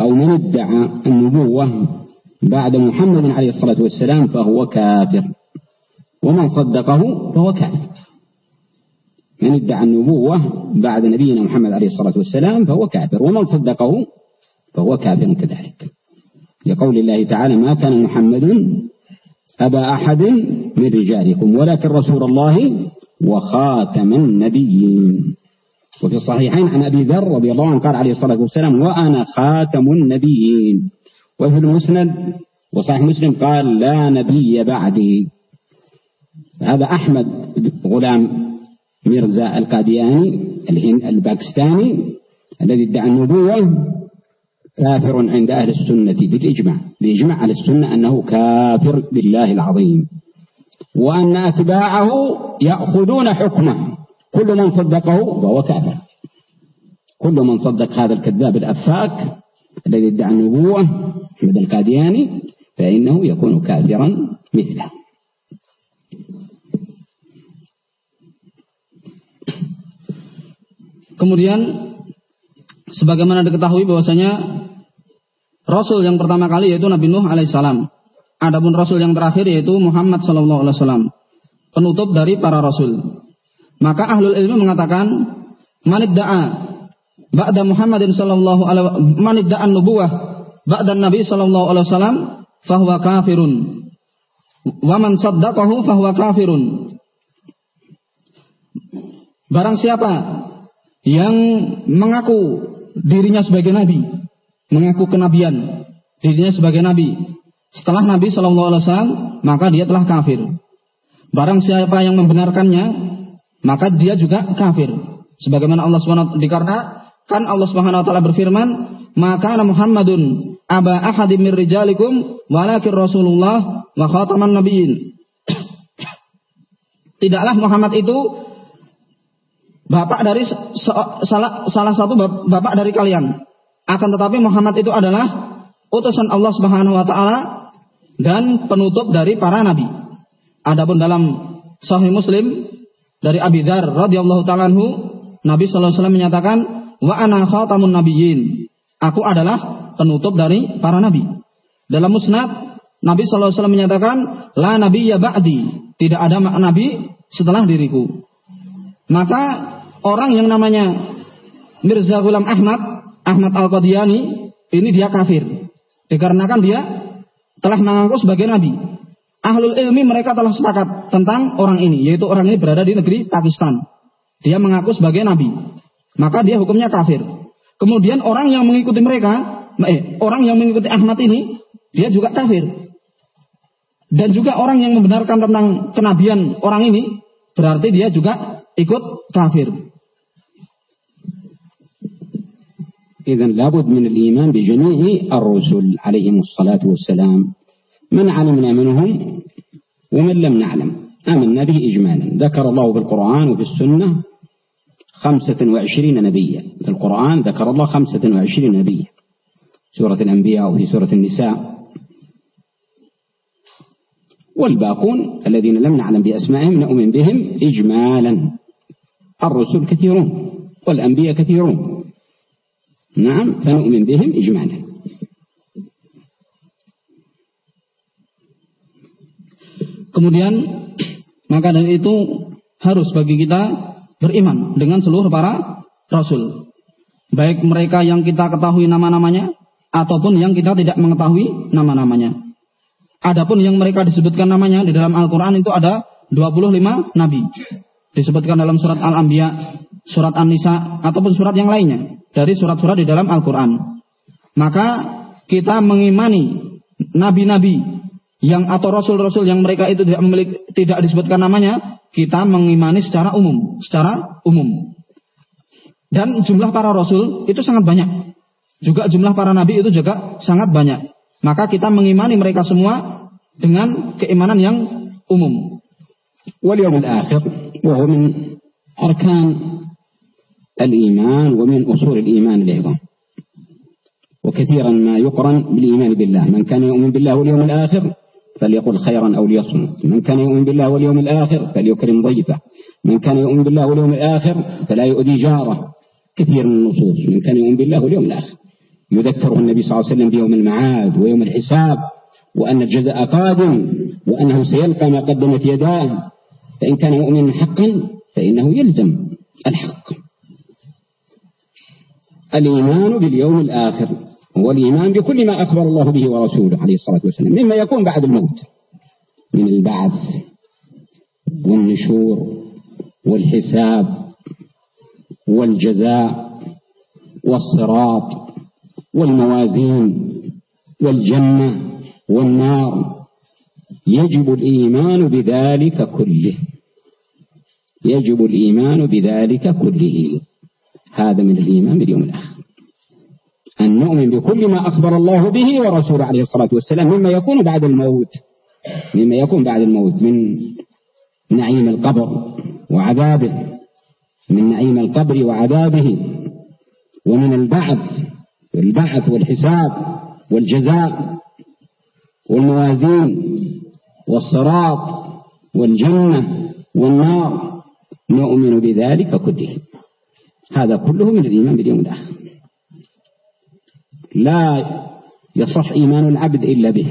أو من ادعى النبوة بعد محمد عليه الصلاة والسلام فهو كافر. ومن صدقه فهو كافر. من ادعى النبوة بعد نبينا محمد عليه الصلاة والسلام فهو كافر. ومن صدقه فهو كافر كذلك. لقول الله تعالى ما كان محمد أبا أحد من رجالكم ولكن رسول الله وخاتم النبيين. وفي الصحيحين عن أبي ذر رضي الله عنه قال عليه الصلاة والسلام وأنا خاتم النبيين. وفي المسند وصحيح مسلم قال لا نبي بعدي. هذا أحمد غلام ميرزا القادياني الباكستاني الذي ادعى النبوة كافر عند أهل السنة بالإجماع. بالإجماع على السنة أنه كافر بالله العظيم. وأن أتباعه يأخذون حكمه. كل من صدقه فهو كافر. كل من صدق هذا الكذاب الأفاك الذي ادعى النبوة أحمد القادياني فإنه يكون كافرا مثله. Kemudian sebagaimana diketahui bahwasanya Rasul yang pertama kali yaitu Nabi Nuh alaihissalam. Adapun Rasul yang terakhir yaitu Muhammad sallallahu alaihi wasallam. Penutup dari para Rasul. Maka ahlul ilmi mengatakan manidda'a ba'da Muhammadin sallallahu alaihi manidda'a nubuwah ba'da Nabi sallallahu alaihi wasallam fahuwa kafirun. Wa man saddaqahu fahuwa kafirun. Barang siapa yang mengaku dirinya sebagai nabi, mengaku kenabian, dirinya sebagai nabi, setelah Nabi Shallallahu Alaihi Wasallam maka dia telah kafir. Barang siapa yang membenarkannya, maka dia juga kafir. Sebagaimana Allah Subhanahu dikarenakan Allah Subhanahu wa taala berfirman, "Maka Muhammadun aba ahadim min rijalikum walakin Rasulullah wa khataman nabiyyin. Tidaklah Muhammad itu bapak dari salah, salah satu bapak dari kalian. Akan tetapi Muhammad itu adalah utusan Allah Subhanahu wa taala dan penutup dari para nabi. Adapun dalam Sahih Muslim dari Abi Dzar radhiyallahu taala Nabi sallallahu alaihi wasallam menyatakan wa ana khatamun nabiyyin. Aku adalah penutup dari para nabi. Dalam musnad Nabi sallallahu alaihi wasallam menyatakan la nabiyya ba'di. Tidak ada nabi setelah diriku. Maka orang yang namanya Mirza Ghulam Ahmad, Ahmad Al-Qadiani, ini dia kafir. Dikarenakan dia telah mengaku sebagai nabi. Ahlul ilmi mereka telah sepakat tentang orang ini, yaitu orang ini berada di negeri Pakistan. Dia mengaku sebagai nabi. Maka dia hukumnya kafir. Kemudian orang yang mengikuti mereka, eh, orang yang mengikuti Ahmad ini, dia juga kafir. Dan juga orang yang membenarkan tentang kenabian orang ini berarti dia juga ikut kafir. إذا لابد من الإيمان بجميع الرسل عليهم الصلاة والسلام. من علمنا منهم ومن لم نعلم. آمنا به إجمالا. ذكر الله في القرآن وفي السنة خمسة وعشرين نبيا. في القرآن ذكر الله خمسة وعشرين نبيا. سورة الأنبياء وفي سورة النساء. والباقون الذين لم نعلم بأسمائهم نؤمن بهم إجمالا. الرسل كثيرون والأنبياء كثيرون. نعم فنؤمن بهم إجمالا Kemudian maka dari itu harus bagi kita beriman dengan seluruh para rasul. Baik mereka yang kita ketahui nama-namanya ataupun yang kita tidak mengetahui nama-namanya. Adapun yang mereka disebutkan namanya di dalam Al-Qur'an itu ada 25 nabi. Disebutkan dalam surat Al-Anbiya, surat An-Nisa ataupun surat yang lainnya dari surat-surat di dalam Al-Qur'an. Maka kita mengimani nabi-nabi yang atau rasul-rasul yang mereka itu tidak memiliki tidak disebutkan namanya, kita mengimani secara umum, secara umum. Dan jumlah para rasul itu sangat banyak. Juga jumlah para nabi itu juga sangat banyak. Maka kita mengimani mereka semua dengan keimanan yang umum. واليوم الآخر وهو من أركان الإيمان ومن أصول الإيمان العظام وكثيرا ما يقرن بالإيمان بالله. من كان يؤمن بالله واليوم الآخر فليقل خيرا أو ليصمت. من كان يؤمن بالله واليوم الآخر فليكرم ضيفه. من كان يؤمن بالله واليوم الآخر فلا يؤذي جاره. كثير من النصوص. من كان يؤمن بالله واليوم الآخر. يذكره النبي صلى الله عليه وسلم بيوم المعاد ويوم الحساب وأن الجزاء قادم وأنه سيلقى ما قدمت يداه. فإن كان يؤمن حقا فإنه يلزم الحق. الإيمان باليوم الآخر والإيمان بكل ما أخبر الله به ورسوله عليه الصلاة والسلام مما يكون بعد الموت من البعث والنشور والحساب والجزاء والصراط والموازين والجنة والنار يجب الإيمان بذلك كله يجب الإيمان بذلك كله. هذا من الإيمان باليوم الآخر. أن نؤمن بكل ما أخبر الله به ورسوله عليه الصلاة والسلام مما يكون بعد الموت مما يكون بعد الموت من نعيم القبر وعذابه من نعيم القبر وعذابه ومن البعث البعث والحساب والجزاء والموازين والصراط والجنة والنار. نؤمن بذلك كله. هذا كله من الإيمان باليوم الآخر لا يصح إيمان العبد إلا به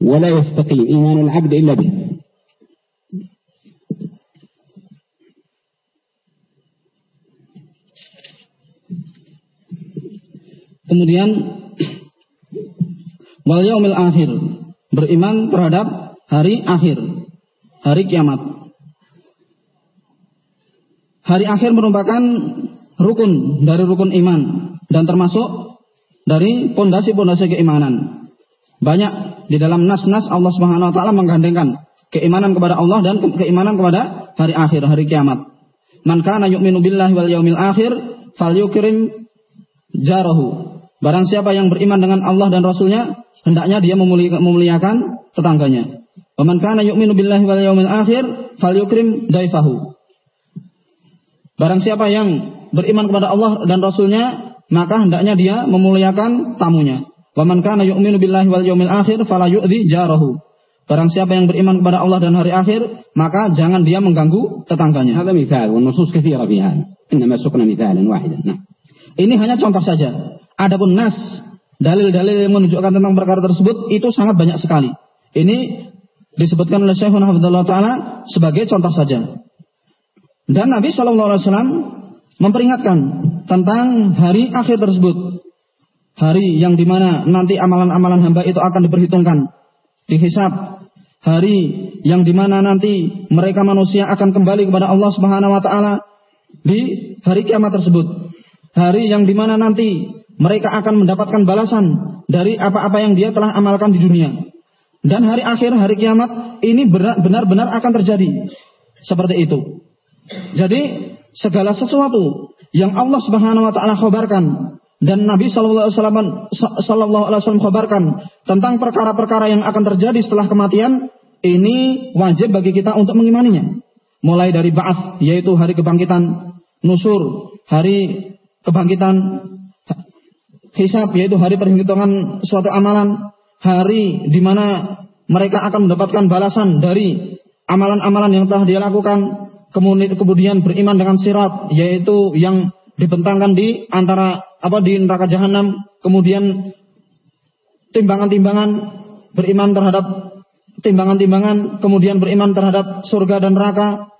ولا يستقيم إيمان العبد إلا به Kemudian wal yaumil akhir, beriman terhadap hari akhir, hari kiamat. Hari akhir merupakan rukun dari rukun iman dan termasuk dari pondasi-pondasi keimanan. Banyak di dalam nas-nas Allah Subhanahu wa taala menggandengkan keimanan kepada Allah dan keimanan kepada hari akhir, hari kiamat. Man kana yu'minu billahi wal yaumil akhir falyukrim jarahu. Barang siapa yang beriman dengan Allah dan Rasulnya, hendaknya dia memuliakan tetangganya. Waman kana yu'minu billahi wal yaumil akhir falyukrim daifahu. Barang siapa yang beriman kepada Allah dan Rasulnya, maka hendaknya dia memuliakan tamunya. Waman kana yu'minu billahi wal yawmil akhir fala yu'dhi jarahu. Barang siapa yang beriman kepada Allah dan hari akhir, maka jangan dia mengganggu tetangganya. Hada mithal wa nusus katsira fi hadha. Innama sukna mithalan wahidan. Nah. Ini hanya contoh saja. Adapun nas, dalil-dalil yang menunjukkan tentang perkara tersebut itu sangat banyak sekali. Ini disebutkan oleh Syekhuna Hafizullah taala sebagai contoh saja. Dan Nabi Shallallahu Alaihi Wasallam memperingatkan tentang hari akhir tersebut. Hari yang di mana nanti amalan-amalan hamba itu akan diperhitungkan, dihisap. Hari yang di mana nanti mereka manusia akan kembali kepada Allah Subhanahu Wa Taala di hari kiamat tersebut. Hari yang di mana nanti mereka akan mendapatkan balasan dari apa-apa yang dia telah amalkan di dunia. dan hari akhir, hari kiamat ini benar-benar akan terjadi. Seperti itu. Jadi segala sesuatu yang Allah Subhanahu wa taala khabarkan dan Nabi sallallahu alaihi wasallam khabarkan tentang perkara-perkara yang akan terjadi setelah kematian ini wajib bagi kita untuk mengimaninya. Mulai dari ba'ats yaitu hari kebangkitan, nusur, hari kebangkitan, hisab yaitu hari perhitungan suatu amalan, hari di mana mereka akan mendapatkan balasan dari amalan-amalan yang telah dia lakukan, kemudian beriman dengan sirat yaitu yang dibentangkan di antara apa di neraka jahanam, kemudian timbangan-timbangan beriman terhadap timbangan-timbangan, kemudian beriman terhadap surga dan neraka.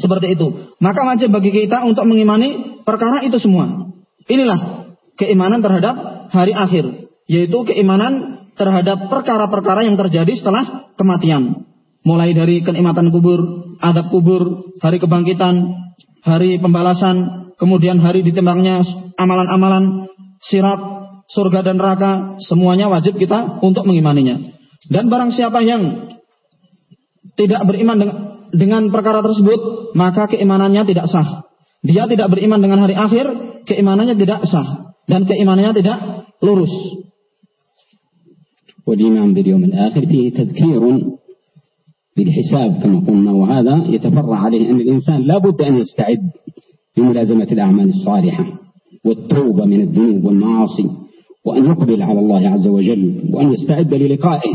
Seperti itu. Maka wajib bagi kita untuk mengimani perkara itu semua. Inilah keimanan terhadap hari akhir, yaitu keimanan terhadap perkara-perkara yang terjadi setelah kematian Mulai dari kenikmatan kubur, adab kubur, hari kebangkitan, hari pembalasan, kemudian hari ditimbangnya amalan-amalan, sirat, surga dan neraka, semuanya wajib kita untuk mengimaninya. Dan barang siapa yang tidak beriman dengan, dengan perkara tersebut, maka keimanannya tidak sah. Dia tidak beriman dengan hari akhir, keimanannya tidak sah dan keimanannya tidak lurus. والإيمان باليوم الآخر فيه تذكير بالحساب كما قلنا وهذا يتفرع عليه أن الإنسان لا بد أن يستعد لملازمة الأعمال الصالحة والتوبة من الذنوب والمعاصي وأن يقبل على الله عز وجل وأن يستعد للقائه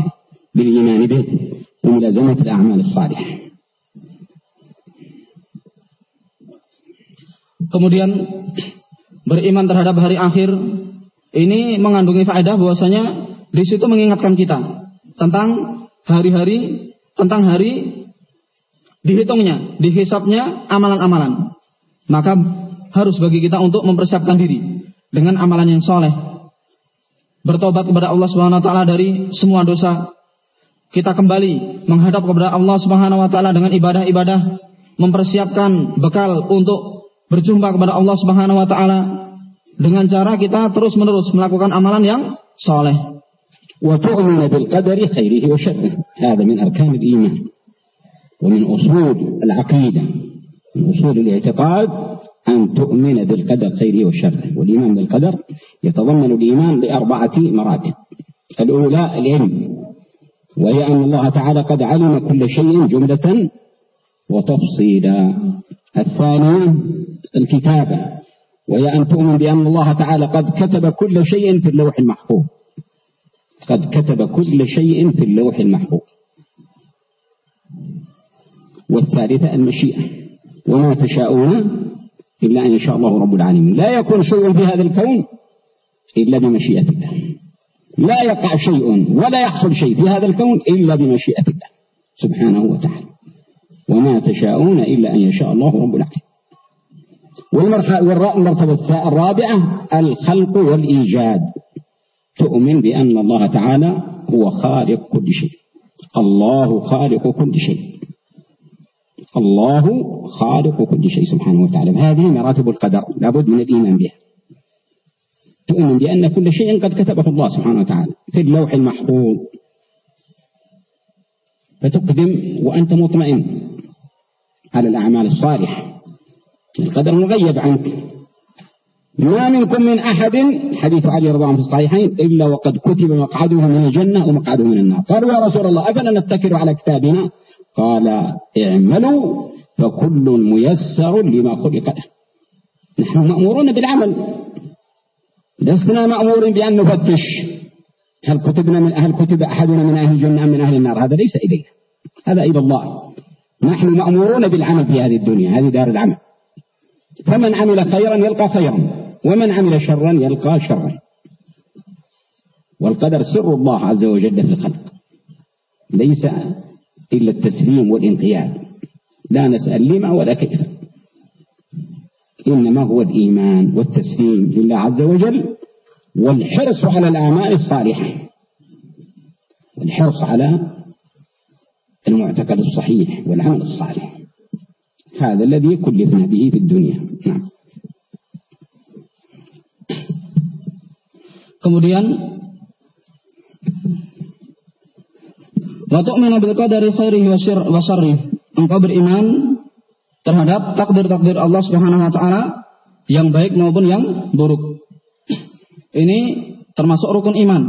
بالإيمان به وملازمة الأعمال الصالحة Kemudian beriman terhadap hari akhir ini mengandungi faedah bahwasanya di situ mengingatkan kita tentang hari-hari tentang hari dihitungnya, dihisapnya amalan-amalan. Maka harus bagi kita untuk mempersiapkan diri dengan amalan yang soleh. Bertobat kepada Allah Subhanahu wa taala dari semua dosa. Kita kembali menghadap kepada Allah Subhanahu wa taala dengan ibadah-ibadah, mempersiapkan bekal untuk berjumpa kepada Allah Subhanahu wa taala dengan cara kita terus-menerus melakukan amalan yang soleh. وتؤمن بالقدر خيره وشره. هذا من أركان الإيمان. ومن أصول العقيدة من أصول الاعتقاد أن تؤمن بالقدر خيره وشره. والإيمان بالقدر يتضمن الإيمان بأربعة مراتب. الأولى العلم وهي أن الله تعالى قد علم كل شيء جملة وتفصيلا. الثانية الكتابة وهي أن تؤمن بأن الله تعالى قد كتب كل شيء في اللوح المحفوظ. قد كتب كل شيء في اللوح المحفوظ. والثالثة المشيئة. وما تشاءون إلا أن يشاء الله رب العالمين. لا يكون شيء في هذا الكون إلا بمشيئة الله. لا يقع شيء ولا يحصل شيء في هذا الكون إلا بمشيئة الله سبحانه وتعالى. وما تشاءون إلا أن يشاء الله رب العالمين. والمرتبة الرابعة الخلق والإيجاد. تؤمن بأن الله تعالى هو خالق كل شيء. الله خالق كل شيء. الله خالق كل شيء سبحانه وتعالى. هذه مراتب القدر لابد من الإيمان بها. تؤمن بأن كل شيء قد كتبه الله سبحانه وتعالى في اللوح المحفوظ. فتقدم وأنت مطمئن على الأعمال الصالحة. القدر مغيب عنك. ما منكم من أحد. حديث علي رضي الله عنه في الصحيحين إلا وقد كتب مقعده من الجنة ومقعده من النار. قالوا يا رسول الله أفلا نتكر على كتابنا؟ قال اعملوا فكل ميسر لما خلق له. نحن مأمورون بالعمل. لسنا مأمور بأن نفتش. هل كتبنا من أهل كتب أحدنا من أهل الجنة أم من أهل النار؟ هذا ليس إلينا. هذا إلى الله. نحن مأمورون بالعمل في هذه الدنيا هذه دار العمل. فمن عمل خيرا يلقى خيرا. ومن عمل شرا يلقى شرا. والقدر سر الله عز وجل في الخلق. ليس إلا التسليم والانقياد. لا نسأل لما ولا كيف. إنما هو الإيمان والتسليم لله عز وجل والحرص على الأعمال الصالحة. والحرص على المعتقد الصحيح والعمل الصالح. هذا الذي كلفنا به في الدنيا. نعم. Kemudian Wa tu'minu bil qadari khairihi wa syarrihi. Engkau beriman terhadap takdir-takdir Allah Subhanahu wa taala yang baik maupun yang buruk. Ini termasuk rukun iman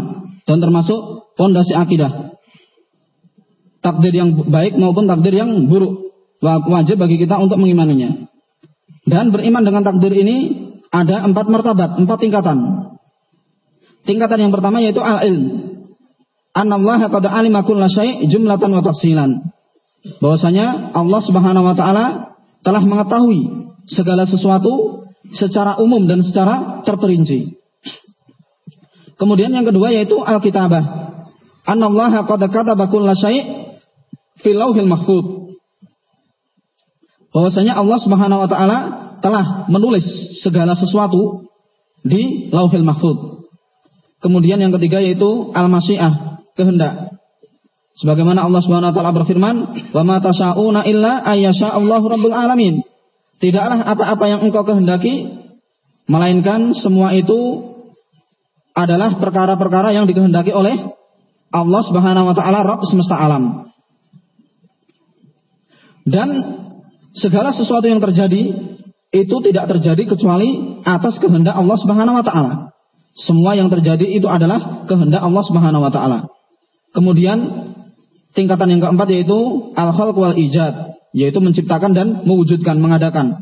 dan termasuk fondasi akidah. Takdir yang baik maupun takdir yang buruk wajib bagi kita untuk mengimaninya. Dan beriman dengan takdir ini ada empat martabat, empat tingkatan. Tingkatan yang pertama yaitu al-ilm. Allah qad alima kulla syai' jumlatan wa tafsilan. Bahwasanya Allah Subhanahu wa taala telah mengetahui segala sesuatu secara umum dan secara terperinci. Kemudian yang kedua yaitu Alkitabah. Anallaha qad kataba kulla syai' fil lauhil mahfuz. Bahwasanya Allah Subhanahu wa taala telah menulis segala sesuatu di Lauhil Mahfuz. Kemudian yang ketiga yaitu al-masyiah, kehendak. Sebagaimana Allah Subhanahu wa taala berfirman, "Wa ma tasyauna illa ayyasha Allahu rabbul alamin." Tidaklah apa-apa yang engkau kehendaki melainkan semua itu adalah perkara-perkara yang dikehendaki oleh Allah Subhanahu wa taala Rabb semesta alam. Dan segala sesuatu yang terjadi itu tidak terjadi kecuali atas kehendak Allah Subhanahu wa taala. Semua yang terjadi itu adalah kehendak Allah Subhanahu wa taala. Kemudian tingkatan yang keempat yaitu al-khalq wal ijad, yaitu menciptakan dan mewujudkan, mengadakan.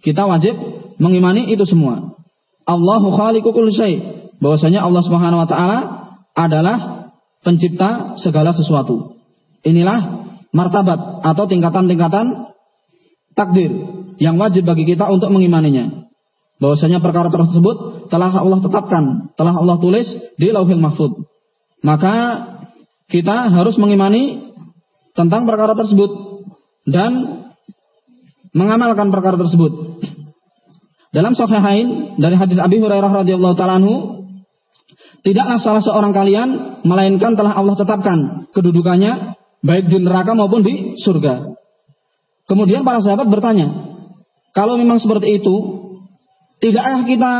Kita wajib mengimani itu semua. Allahu khaliqu kulli syai. Bahwasanya Allah Subhanahu wa taala adalah pencipta segala sesuatu. Inilah martabat atau tingkatan-tingkatan takdir yang wajib bagi kita untuk mengimaninya. Bahwasanya perkara tersebut telah Allah tetapkan, telah Allah tulis di Lauhil Mahfud. Maka kita harus mengimani tentang perkara tersebut dan mengamalkan perkara tersebut. Dalam Sahihain dari hadis Abi Hurairah radhiyallahu taala anhu, tidaklah salah seorang kalian melainkan telah Allah tetapkan kedudukannya baik di neraka maupun di surga. Kemudian para sahabat bertanya, kalau memang seperti itu, tidakkah kita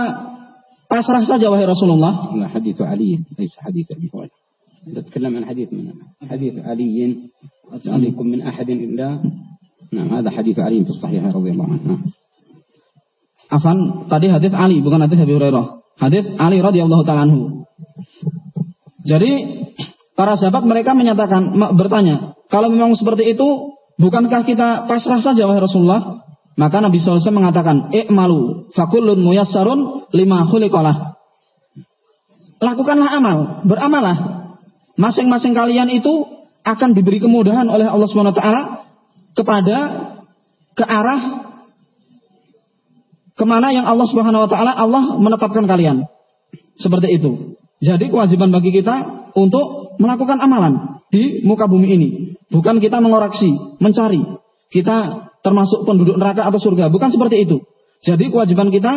pasrah saja wahai Rasulullah? hadis Ali, hadis Abi Hurairah. تتكلم عن حديث من حديث علي عليكم من أحد إلا نعم هذا حديث علي في الصحيح رضي الله عنه Afan tadi hadis Ali bukan hadis Abi Hurairah. Hadis Ali radhiyallahu taala anhu. Jadi para sahabat mereka menyatakan bertanya, kalau memang seperti itu, bukankah kita pasrah saja wahai Rasulullah? Maka Nabi SAW mengatakan, "I'malu fakullun muyassarun lima khuliqalah." Lakukanlah amal, beramalah masing-masing kalian itu akan diberi kemudahan oleh Allah Subhanahu wa taala kepada ke arah ke mana yang Allah Subhanahu wa taala Allah menetapkan kalian. Seperti itu. Jadi kewajiban bagi kita untuk melakukan amalan di muka bumi ini. Bukan kita mengoreksi, mencari. Kita termasuk penduduk neraka atau surga. Bukan seperti itu. Jadi kewajiban kita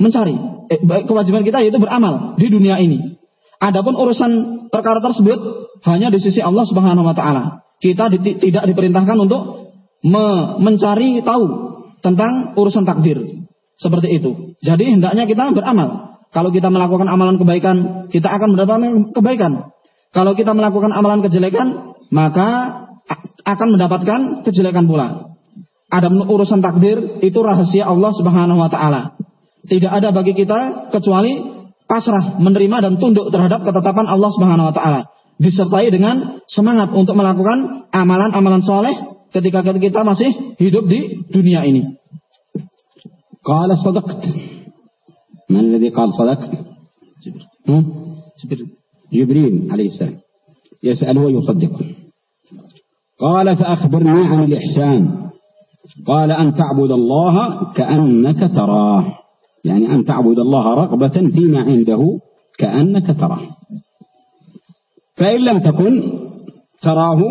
mencari. Eh, kewajiban kita yaitu beramal di dunia ini. Adapun urusan perkara tersebut hanya di sisi Allah Subhanahu wa taala. Kita di, tidak diperintahkan untuk me mencari tahu tentang urusan takdir. Seperti itu. Jadi hendaknya kita beramal. Kalau kita melakukan amalan kebaikan, kita akan mendapatkan kebaikan. Kalau kita melakukan amalan kejelekan, maka akan mendapatkan kejelekan pula Ada urusan takdir itu rahasia Allah Subhanahu wa taala. Tidak ada bagi kita kecuali pasrah, menerima dan tunduk terhadap ketetapan Allah Subhanahu wa taala. Disertai dengan semangat untuk melakukan amalan-amalan soleh ketika kita masih hidup di dunia ini. قال صدقت من الذي قال صدقت جبريل جبريل عليه السلام يسأل ويصدق قال فأخبرني عن الإحسان قال أن تعبد الله كأنك تراه. يعني أن تعبد الله رغبة فيما عنده كأنك تراه. فإن لم تكن تراه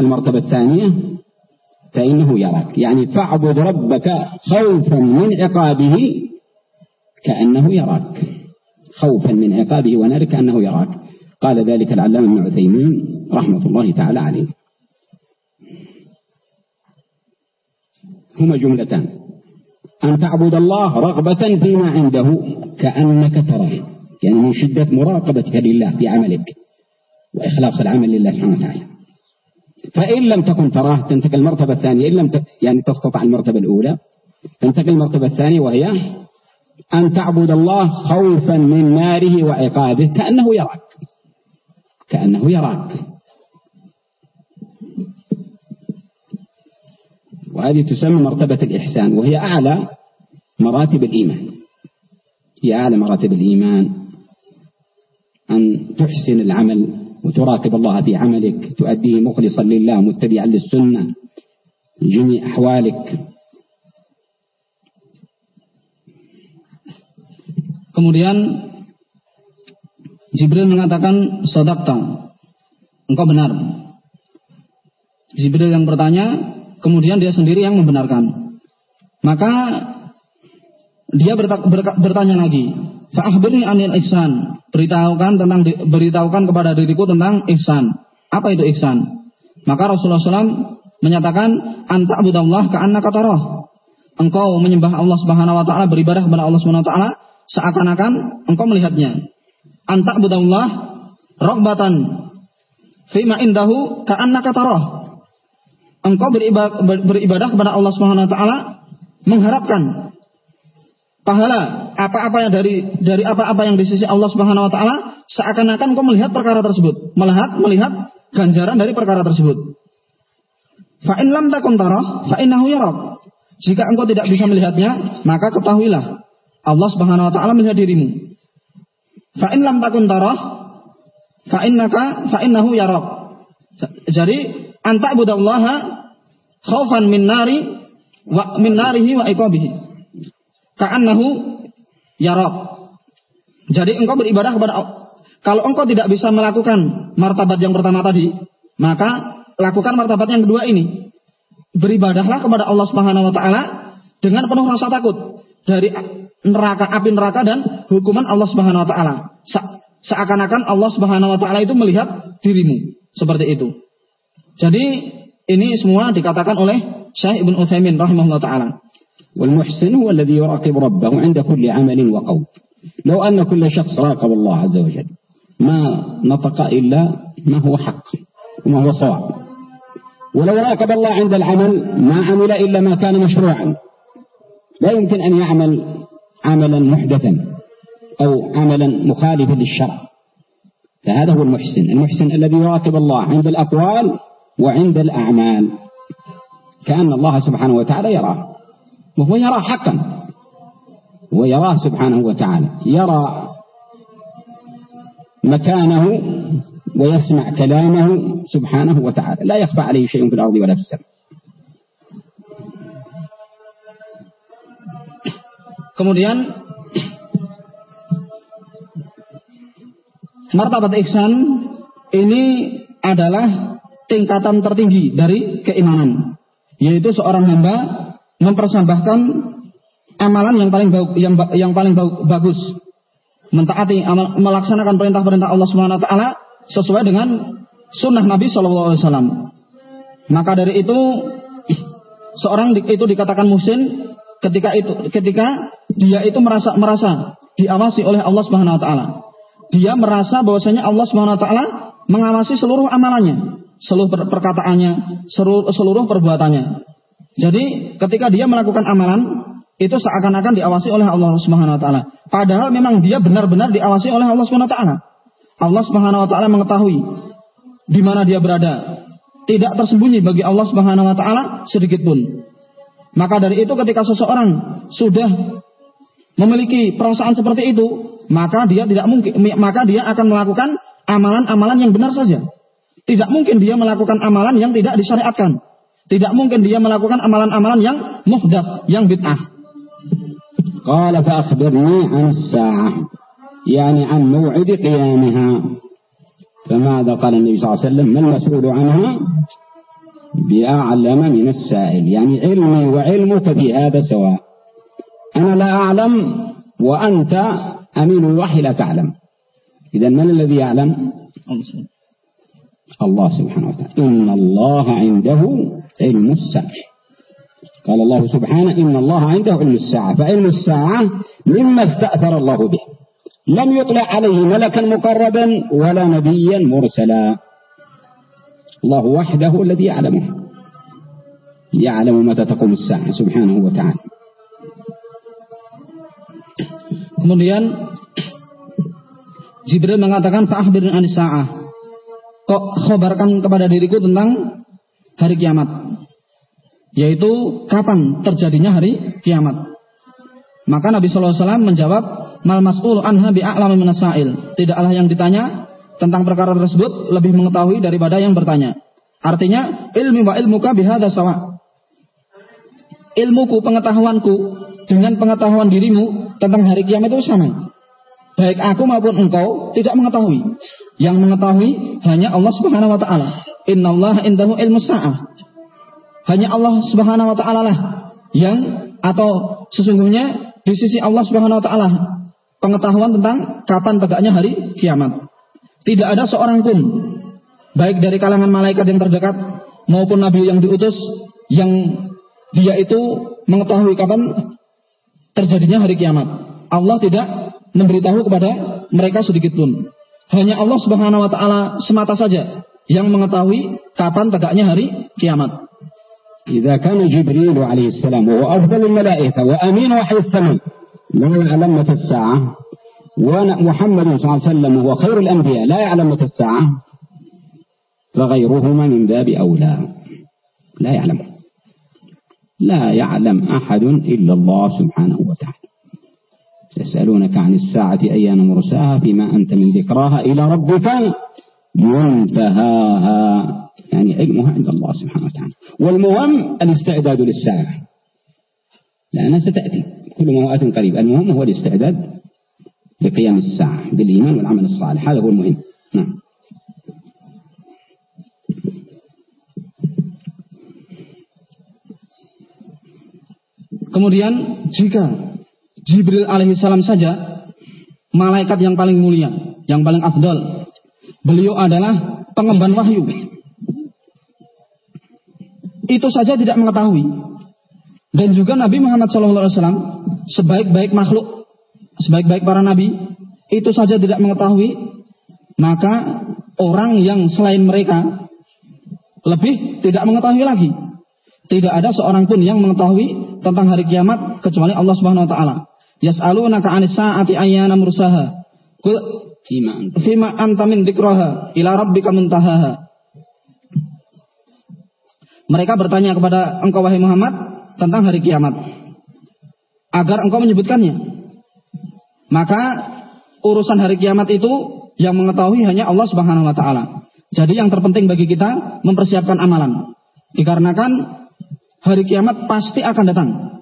المرتبة الثانية فإنه يراك. يعني فاعبد ربك خوفا من عقابه كأنه يراك. خوفا من عقابه ونار كأنه يراك. قال ذلك العلامة ابن عثيمين رحمة الله تعالى عليه. هما جملتان. أن تعبد الله رغبة فيما عنده كأنك تراه. يعني من شدة مراقبتك لله في عملك وإخلاص العمل لله سبحانه وتعالى. فإن لم تكن تراه تنتقل المرتبة الثانية. إن لم ت... يعني تستطع المرتبة الأولى. تنتقل المرتبة الثانية وهي أن تعبد الله خوفا من ناره وعقابه كأنه يراك. كأنه يراك. وهذه تسمى مرتبة الإحسان وهي أعلى مراتب الإيمان. هي أعلى مراتب الإيمان. أن تحسن العمل وتراقب الله في عملك تؤديه مخلصا لله متبعا للسنة جميع أحوالك. Kemudian Jibril mengatakan sodakta, engkau benar. Jibril yang bertanya, kemudian dia sendiri yang membenarkan. Maka dia bertanya lagi, Fa'akhbirni anil ihsan. Beritahukan tentang beritahukan kepada diriku tentang ihsan. Apa itu ihsan? Maka Rasulullah SAW menyatakan anta abudallah ka'annaka tarah. Engkau menyembah Allah Subhanahu wa taala, beribadah kepada Allah Subhanahu wa taala seakan-akan engkau melihatnya. Anta abudallah raghbatan fima indahu ka'annaka tarah. Engkau beribadah, beribadah kepada Allah Subhanahu wa taala mengharapkan pahala apa-apa yang dari dari apa-apa yang di sisi Allah Subhanahu wa taala seakan-akan kau melihat perkara tersebut, melihat melihat ganjaran dari perkara tersebut. Fa in lam takun tarah, fa innahu yarak. Jika engkau tidak bisa melihatnya, maka ketahuilah Allah Subhanahu wa taala melihat dirimu. Fa in lam takun tarah, fa innaka fa innahu yarak. Jadi anta budallaha khaufan min nari wa min narihi wa iqabihi ka'annahu yarab. Jadi engkau beribadah kepada kalau engkau tidak bisa melakukan martabat yang pertama tadi, maka lakukan martabat yang kedua ini. Beribadahlah kepada Allah Subhanahu wa taala dengan penuh rasa takut dari neraka api neraka dan hukuman Allah Subhanahu wa taala. Seakan-akan Allah Subhanahu wa taala itu melihat dirimu seperti itu. Jadi ini semua dikatakan oleh Syekh Ibn Utsaimin rahimahullah taala. والمحسن هو الذي يراقب ربه عند كل عمل وقول لو أن كل شخص راقب الله عز وجل ما نطق إلا ما هو حق وما هو صواب ولو راقب الله عند العمل ما عمل إلا ما كان مشروعا لا يمكن أن يعمل عملا محدثا أو عملا مخالفا للشرع فهذا هو المحسن المحسن الذي يراقب الله عند الأقوال وعند الأعمال. كأن الله سبحانه وتعالى يراه. وهو يرى حقا. ويراه سبحانه وتعالى. يرى مكانه ويسمع كلامه سبحانه وتعالى. لا يخفى عليه شيء في الأرض ولا في السماء. Kemudian martabat ihsan ini adalah tingkatan tertinggi dari keimanan, yaitu seorang hamba mempersembahkan amalan yang paling yang yang paling bagus mentaati amal, melaksanakan perintah-perintah Allah Subhanahu wa taala sesuai dengan sunnah Nabi Shallallahu alaihi wasallam. Maka dari itu seorang itu dikatakan muhsin ketika itu ketika dia itu merasa merasa diawasi oleh Allah Subhanahu wa taala. Dia merasa bahwasanya Allah Subhanahu wa taala mengawasi seluruh amalannya, seluruh perkataannya, seluruh, perbuatannya. Jadi ketika dia melakukan amalan itu seakan-akan diawasi oleh Allah Subhanahu wa taala. Padahal memang dia benar-benar diawasi oleh Allah Subhanahu wa taala. Allah Subhanahu wa taala mengetahui di mana dia berada. Tidak tersembunyi bagi Allah Subhanahu wa taala sedikit pun. Maka dari itu ketika seseorang sudah memiliki perasaan seperti itu, maka dia tidak mungkin maka dia akan melakukan amalan-amalan yang benar saja. Tidak mungkin dia melakukan amalan yang tidak disyariatkan. Tidak mungkin dia melakukan amalan-amalan yang muhdats, yang bid'ah. قال فأخبرني عن الساعة يعني عن موعد قيامها فماذا قال النبي صلى الله عليه وسلم ما المسؤول عنها بأعلم من السائل يعني علمي وعلمك في هذا سواء أنا لا أعلم وأنت أمين الوحي لا تعلم إذا من الذي يعلم الله سبحانه وتعالى. إن الله عنده علم الساعة. قال الله سبحانه إن الله عنده علم الساعة. فعلم الساعة مما استأثر الله به. لم يطلع عليه ملكا مقربا ولا نبيا مرسلا. الله وحده الذي يعلمه. يعلم متى تقوم الساعة سبحانه وتعالى. Kemudian Jibril mengatakan fa'akhbirni anis sa'ah. Kok khobarkan kepada diriku tentang hari kiamat. Yaitu kapan terjadinya hari kiamat. Maka Nabi sallallahu alaihi wasallam menjawab, "Mal mas'ul anha bi'a'lam min sa'il." Tidaklah yang ditanya tentang perkara tersebut lebih mengetahui daripada yang bertanya. Artinya, ilmi wa ilmuka bihadza sawa. Ilmuku, pengetahuanku dengan pengetahuan dirimu tentang hari kiamat itu sama. Baik aku maupun engkau tidak mengetahui. Yang mengetahui hanya Allah Subhanahu wa taala. Innallaha indahu ilmu sa'ah. Hanya Allah Subhanahu wa taala lah yang atau sesungguhnya di sisi Allah Subhanahu wa taala pengetahuan tentang kapan tegaknya hari kiamat. Tidak ada seorang pun baik dari kalangan malaikat yang terdekat maupun nabi yang diutus yang dia itu mengetahui kapan terjadinya hari kiamat. Allah tidak memberitahu kepada mereka sedikit pun. Hanya Allah Subhanahu wa taala semata saja yang mengetahui kapan tegaknya hari kiamat. إذا كان جبريل عليه السلام وهو أفضل الملائكة وأمين وحي السماء لا يعلم متى الساعة ومحمد صلى الله عليه وسلم وهو خير الأنبياء لا يعلم متى الساعة فغيرهما من باب أولى لا يعلم لا يعلم أحد إلا الله سبحانه وتعالى يسألونك عن الساعة أيان مرساها فيما أنت من ذكراها إلى ربك منتهاها. يعني علمها عند الله سبحانه وتعالى. والمهم الاستعداد للساعة. لأنها ستأتي كل ما هو آت قريب. المهم هو الاستعداد لقيام الساعة بالإيمان والعمل الصالح. هذا هو المهم. نعم. Kemudian jika Jibril alaihissalam saja malaikat yang paling mulia, yang paling afdal. Beliau adalah pengemban wahyu. Itu saja tidak mengetahui. Dan juga Nabi Muhammad SAW sebaik-baik makhluk, sebaik-baik para nabi, itu saja tidak mengetahui, maka orang yang selain mereka lebih tidak mengetahui lagi. Tidak ada seorang pun yang mengetahui tentang hari kiamat kecuali Allah Subhanahu wa taala. Yas'alunaka 'anis sa'ati ayyana mursaha. Qul fima anta min dzikraha ila rabbika muntahaha. Mereka bertanya kepada engkau wahai Muhammad tentang hari kiamat agar engkau menyebutkannya. Maka urusan hari kiamat itu yang mengetahui hanya Allah Subhanahu wa taala. Jadi yang terpenting bagi kita mempersiapkan amalan. Dikarenakan hari kiamat pasti akan datang.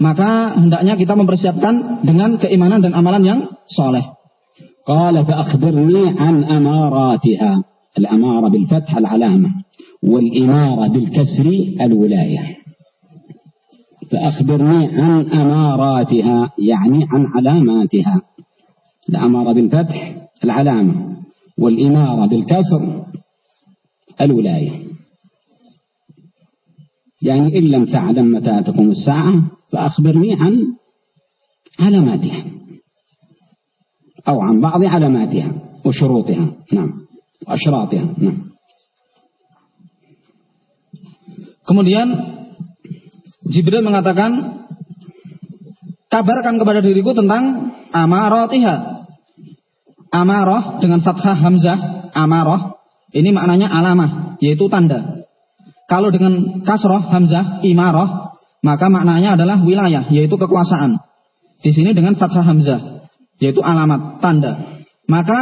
Maka hendaknya kita mempersiapkan dengan keimanan dan amalan yang soleh. قال فأخبرني عن أماراتها الأمارة بالفتح العلامة والإمارة بالكسر الولاية فأخبرني عن أماراتها يعني عن علاماتها الأمارة بالفتح العلامة والإمارة بالكسر الولاية يعني إن لم تعلم متى تقوم الساعة فأخبرني عن علاماتها أو عن بعض علاماتها وشروطها نعم وأشراطها نعم Kemudian Jibril mengatakan, kabarkan kepada diriku tentang amaratiha. Amarah dengan fathah hamzah, amarah, ini maknanya alamah, yaitu tanda. Kalau dengan kasroh hamzah, imarah, maka maknanya adalah wilayah, yaitu kekuasaan. Di sini dengan fathah hamzah, yaitu alamat, tanda. Maka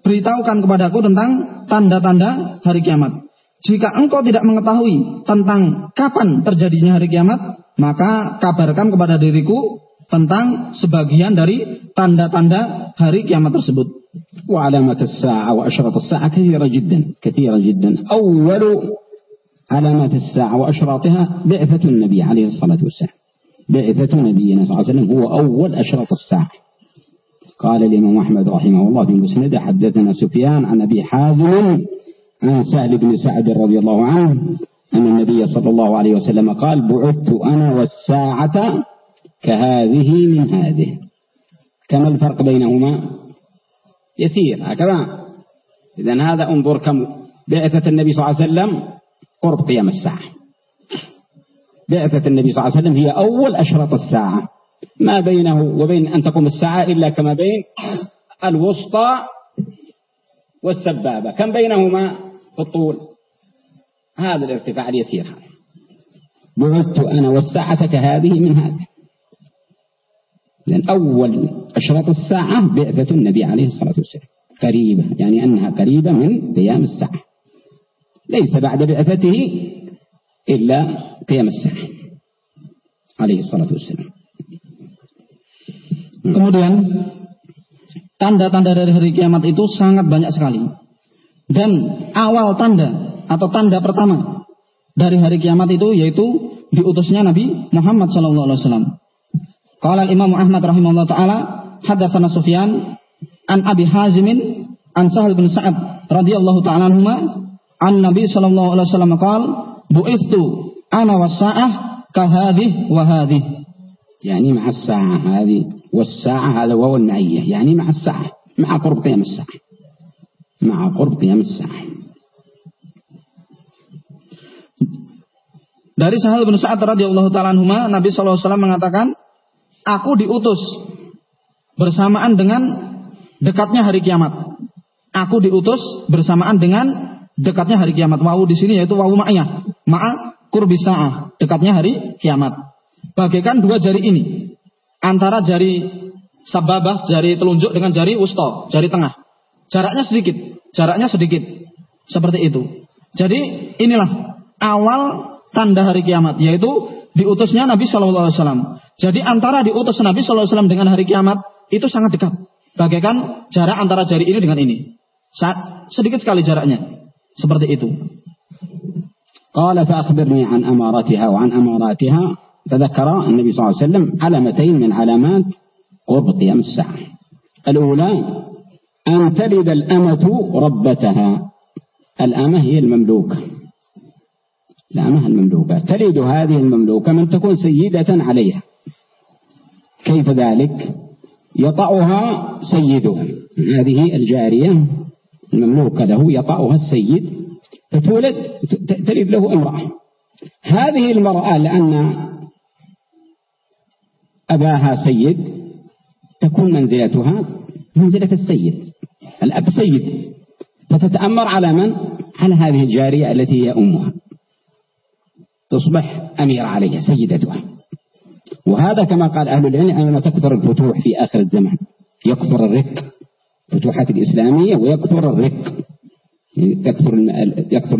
beritahukan kepadaku tentang tanda-tanda hari kiamat. Jika engkau tidak mengetahui tentang kapan terjadinya hari kiamat, maka kabarkan kepada diriku tentang sebagian dari tanda-tanda hari kiamat tersebut. وعلامة الساعة وأشراط الساعة كثيرة جدا كثيرة جدا أول علامات الساعة وأشراطها بعثة النبي عليه الصلاة والسلام. بعثة نبينا صلى الله عليه وسلم هو أول أشراط الساعة. قال الإمام أحمد رحمه الله في مسنده حدثنا سفيان عن أبي حازم عن سهل بن سعد رضي الله عنه أن النبي صلى الله عليه وسلم قال بعثت أنا والساعة كهذه من هذه. كما الفرق بينهما؟ يسير هكذا. إذا هذا انظر كم بعثة النبي صلى الله عليه وسلم قرب قيام الساعة. بعثة النبي صلى الله عليه وسلم هي أول أشراط الساعة. ما بينه وبين أن تقوم الساعة إلا كما بين الوسطى والسبابة. كم بينهما في الطول؟ هذا الارتفاع اليسير. هذا بعثت أنا والساعة كهذه من هذا. لأن أول أشراط الساعة بعثة النبي عليه الصلاة والسلام. قريبة يعني أنها قريبة من قيام الساعة. ليس بعد بعثته إلا قيام الساعة عليه الصلاة والسلام Kemudian tanda-tanda dari hari kiamat itu sangat banyak sekali. Dan awal tanda atau tanda pertama dari hari kiamat itu yaitu diutusnya Nabi Muhammad sallallahu alaihi wasallam. Qala Imam Ahmad rahimahullah taala hadatsana Sufyan an Abi Hazim an Sahal bin Sa'ad radhiyallahu taala anhuma an Nabi sallallahu alaihi wasallam qala bu'ithtu ana was-sa'ah ka hadhihi wa hadhihi. يعني مع الساعة هذه والساعة هذا واو المعية يعني مع الساعة مع قرب قيام الساعة مع قرب قيام الساعة Dari Sahal bin Sa'ad radhiyallahu taala anhuma Nabi sallallahu alaihi wasallam mengatakan, "Aku diutus bersamaan dengan dekatnya hari kiamat." Aku diutus bersamaan dengan dekatnya hari kiamat. Wawu di sini yaitu wawu ma'iyah. Ma'a qurbi sa'ah, dekatnya hari kiamat. Bagaikan dua jari ini antara jari sababah, jari telunjuk dengan jari wusta, jari tengah. Jaraknya sedikit, jaraknya sedikit. Seperti itu. Jadi inilah awal tanda hari kiamat, yaitu diutusnya Nabi Wasallam. Jadi antara diutus Nabi Wasallam dengan hari kiamat itu sangat dekat. Bagaikan jarak antara jari ini dengan ini. Sedikit sekali jaraknya. Seperti itu. قال فأخبرني عن أمارتها وعن أماراتها فذكر النبي صلى الله عليه وسلم علامتين من علامات قرب قيام الساعة الأولى أن تلد الأمة ربتها الأمة هي المملوكة الأمة المملوكة تلد هذه المملوكة من تكون سيدة عليها كيف ذلك يطأها سيدها هذه الجارية المملوكة له يطأها السيد فتولد تلد له امرأة. هذه المرأة لأن أباها سيد تكون منزلتها منزلة السيد الأب سيد. فتتأمر على من؟ على هذه الجارية التي هي أمها. تصبح أميرة عليها سيدتها. وهذا كما قال أهل العلم عندما تكثر الفتوح في آخر الزمان. يكثر الرق. فتوحات الإسلامية ويكثر الرق. يكثر يكثر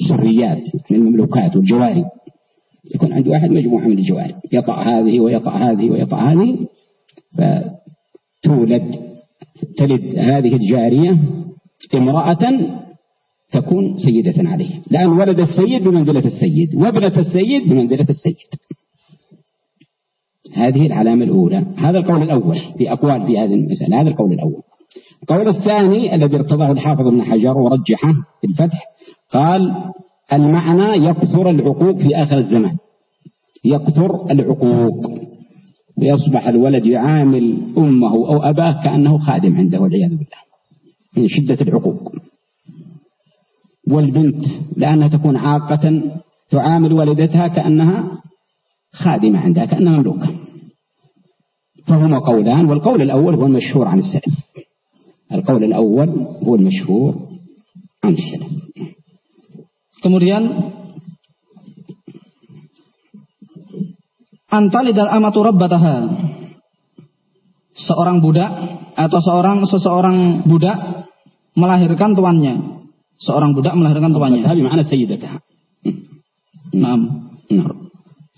السريات من المملوكات والجواري. يكون عنده واحد مجموعة من الجواري. يطأ هذه ويطأ هذه ويطأ هذه فتولد تلد هذه الجارية امرأة تكون سيدة عليه. لأن ولد السيد بمنزلة السيد وابنة السيد بمنزلة السيد. هذه العلامة الأولى. هذا القول الأول في أقوال في هذه المسألة. هذا القول الأول. القول الثاني الذي ارتضاه الحافظ ابن حجر ورجحه في الفتح قال المعنى يكثر العقوق في آخر الزمان. يكثر العقوق. ويصبح الولد يعامل أمه أو أباه كأنه خادم عنده والعياذ بالله. من شدة العقوق. والبنت لأنها تكون عاقة تعامل والدتها كأنها خادمة عندها كأنها مملوكة. فهما قولان والقول الأول هو المشهور عن السلف القول الأول هو المشهور عن السلف Kemudian antalidal amatu rabbataha. Seorang budak atau seorang seseorang budak melahirkan tuannya. Seorang budak melahirkan tuannya. Tapi mana sayyidataha? Naam.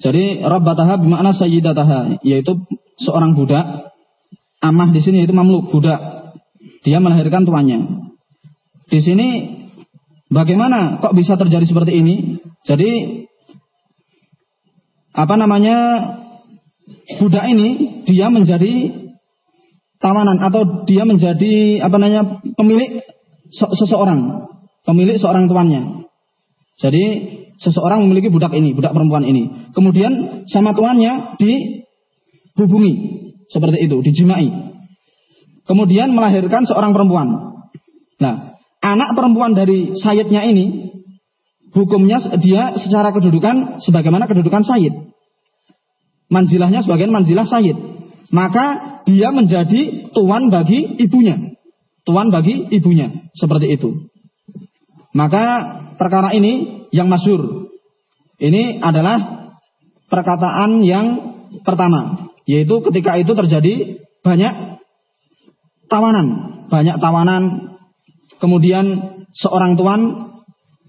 Jadi rabbataha bermakna sayyidataha yaitu seorang budak amah di sini itu mamluk budak. Dia melahirkan tuannya. Di sini bagaimana kok bisa terjadi seperti ini? Jadi apa namanya budak ini dia menjadi tawanan atau dia menjadi apa namanya pemilik seseorang, pemilik seorang tuannya. Jadi seseorang memiliki budak ini, budak perempuan ini. Kemudian sama tuannya dihubungi seperti itu, dijimai. Kemudian melahirkan seorang perempuan. Nah, anak perempuan dari sayyidnya ini hukumnya dia secara kedudukan sebagaimana kedudukan sayyid. Manzilahnya sebagian manzilah sayyid. Maka dia menjadi tuan bagi ibunya. Tuan bagi ibunya. Seperti itu. Maka perkara ini yang masyur. Ini adalah perkataan yang pertama. Yaitu ketika itu terjadi banyak tawanan. Banyak tawanan. Kemudian seorang tuan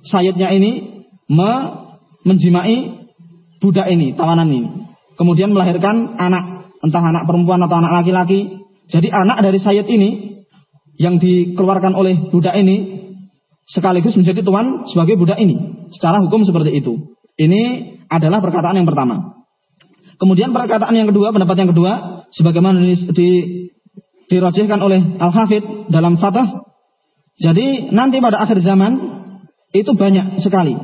sayidnya ini me menjimai budak ini, tawanan ini. Kemudian melahirkan anak, entah anak perempuan atau anak laki-laki. Jadi anak dari sayid ini yang dikeluarkan oleh budak ini sekaligus menjadi tuan sebagai budak ini. Secara hukum seperti itu. Ini adalah perkataan yang pertama. Kemudian perkataan yang kedua, pendapat yang kedua, sebagaimana di, di dirojihkan oleh Al-Hafidh dalam Fatah. Jadi nanti pada akhir zaman itu banyak sekali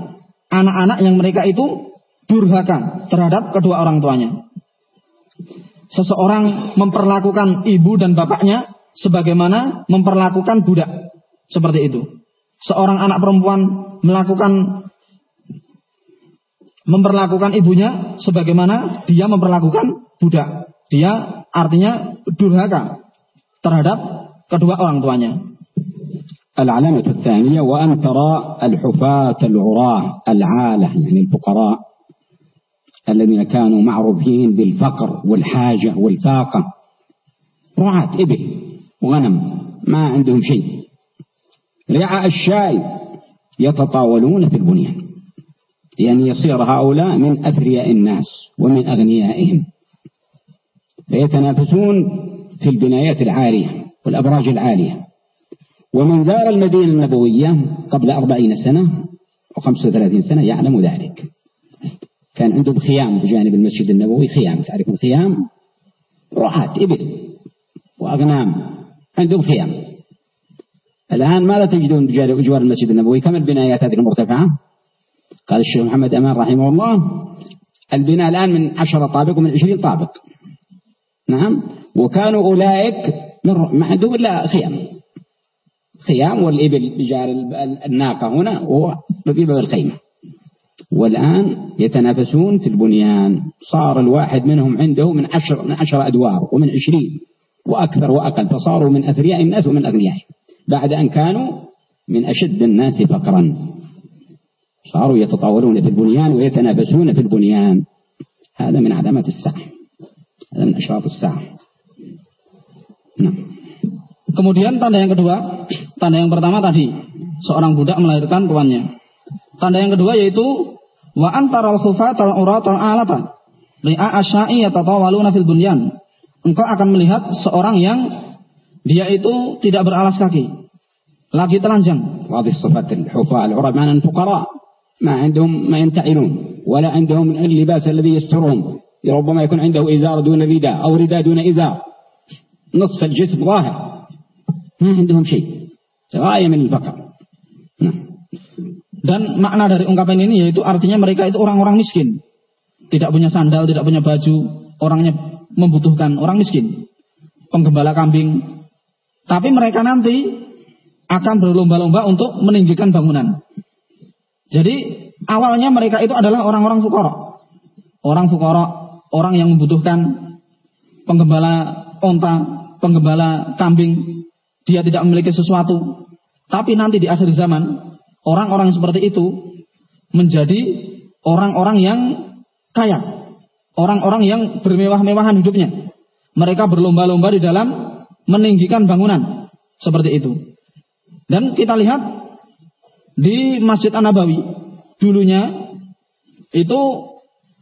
anak-anak yang mereka itu durhaka terhadap kedua orang tuanya. Seseorang memperlakukan ibu dan bapaknya sebagaimana memperlakukan budak. Seperti itu. Seorang anak perempuan melakukan memperlakukan ibunya sebagaimana dia memperlakukan budak. Dia artinya durhaka terhadap kedua orang tuanya. العلامة الثانية وأن ترى الحفاة العراة العالة يعني الفقراء الذين كانوا معروفين بالفقر والحاجة والفاقة رعاة إبل وغنم ما عندهم شيء رعاء الشاي يتطاولون في البنيان لأن يصير هؤلاء من أثرياء الناس ومن أغنيائهم. فيتنافسون في البنايات العالية والأبراج العالية. ومن زار المدينة النبوية قبل أربعين سنة وخمسة وثلاثين سنة يعلم ذلك. كان عندهم خيام بجانب المسجد النبوي خيام تعرفون خيام؟ رعاة إبل وأغنام عندهم خيام. الآن ماذا تجدون بجوار المسجد النبوي؟ كم البنايات هذه المرتفعة؟ قال الشيخ محمد أمان رحمه الله البناء الآن من عشرة طابق ومن عشرين طابق. نعم؟ وكانوا أولئك ما عندهم إلا خيام. خيام والإبل بجار الناقة هنا وهو ببيبة الخيمة. والآن يتنافسون في البنيان. صار الواحد منهم عنده من عشر, من عشر أدوار ومن عشرين وأكثر وأقل فصاروا من أثرياء الناس ومن أغنيائهم بعد أن كانوا من أشد الناس فقرا. صاروا يتطاولون في البنيان ويتنافسون في البنيان هذا من علامات الساعة هذا من أشراط الساعة نعم Kemudian tanda yang kedua, tanda yang pertama tadi, seorang budak melahirkan tuannya. Tanda yang kedua yaitu wa antaral khufatal uratal alata li'a asyai yatatawaluna fil bunyan. Engkau akan melihat seorang yang dia itu tidak beralas kaki, lagi telanjang. وهذه الصفات الحفاة العراة معنى الفقراء ما عندهم ما ينتعلون ولا عندهم اللباس الذي يسترهم ربما يكون عنده إزار دون رداء أو رداء دون إزار نصف الجسم ظاهر ما عندهم شيء غاية من الفقر Dan makna dari ungkapan ini yaitu artinya mereka itu orang-orang miskin. Tidak punya sandal, tidak punya baju, orangnya membutuhkan, orang miskin. Penggembala kambing. Tapi mereka nanti akan berlomba-lomba untuk meninggikan bangunan. Jadi awalnya mereka itu adalah orang-orang fukara. Orang fukara, orang yang membutuhkan penggembala onta, penggembala kambing, dia tidak memiliki sesuatu. Tapi nanti di akhir zaman, orang-orang seperti itu menjadi orang-orang yang kaya. Orang-orang yang bermewah-mewahan hidupnya. Mereka berlomba-lomba di dalam meninggikan bangunan. Seperti itu. Dan kita lihat di Masjid An-Nabawi dulunya itu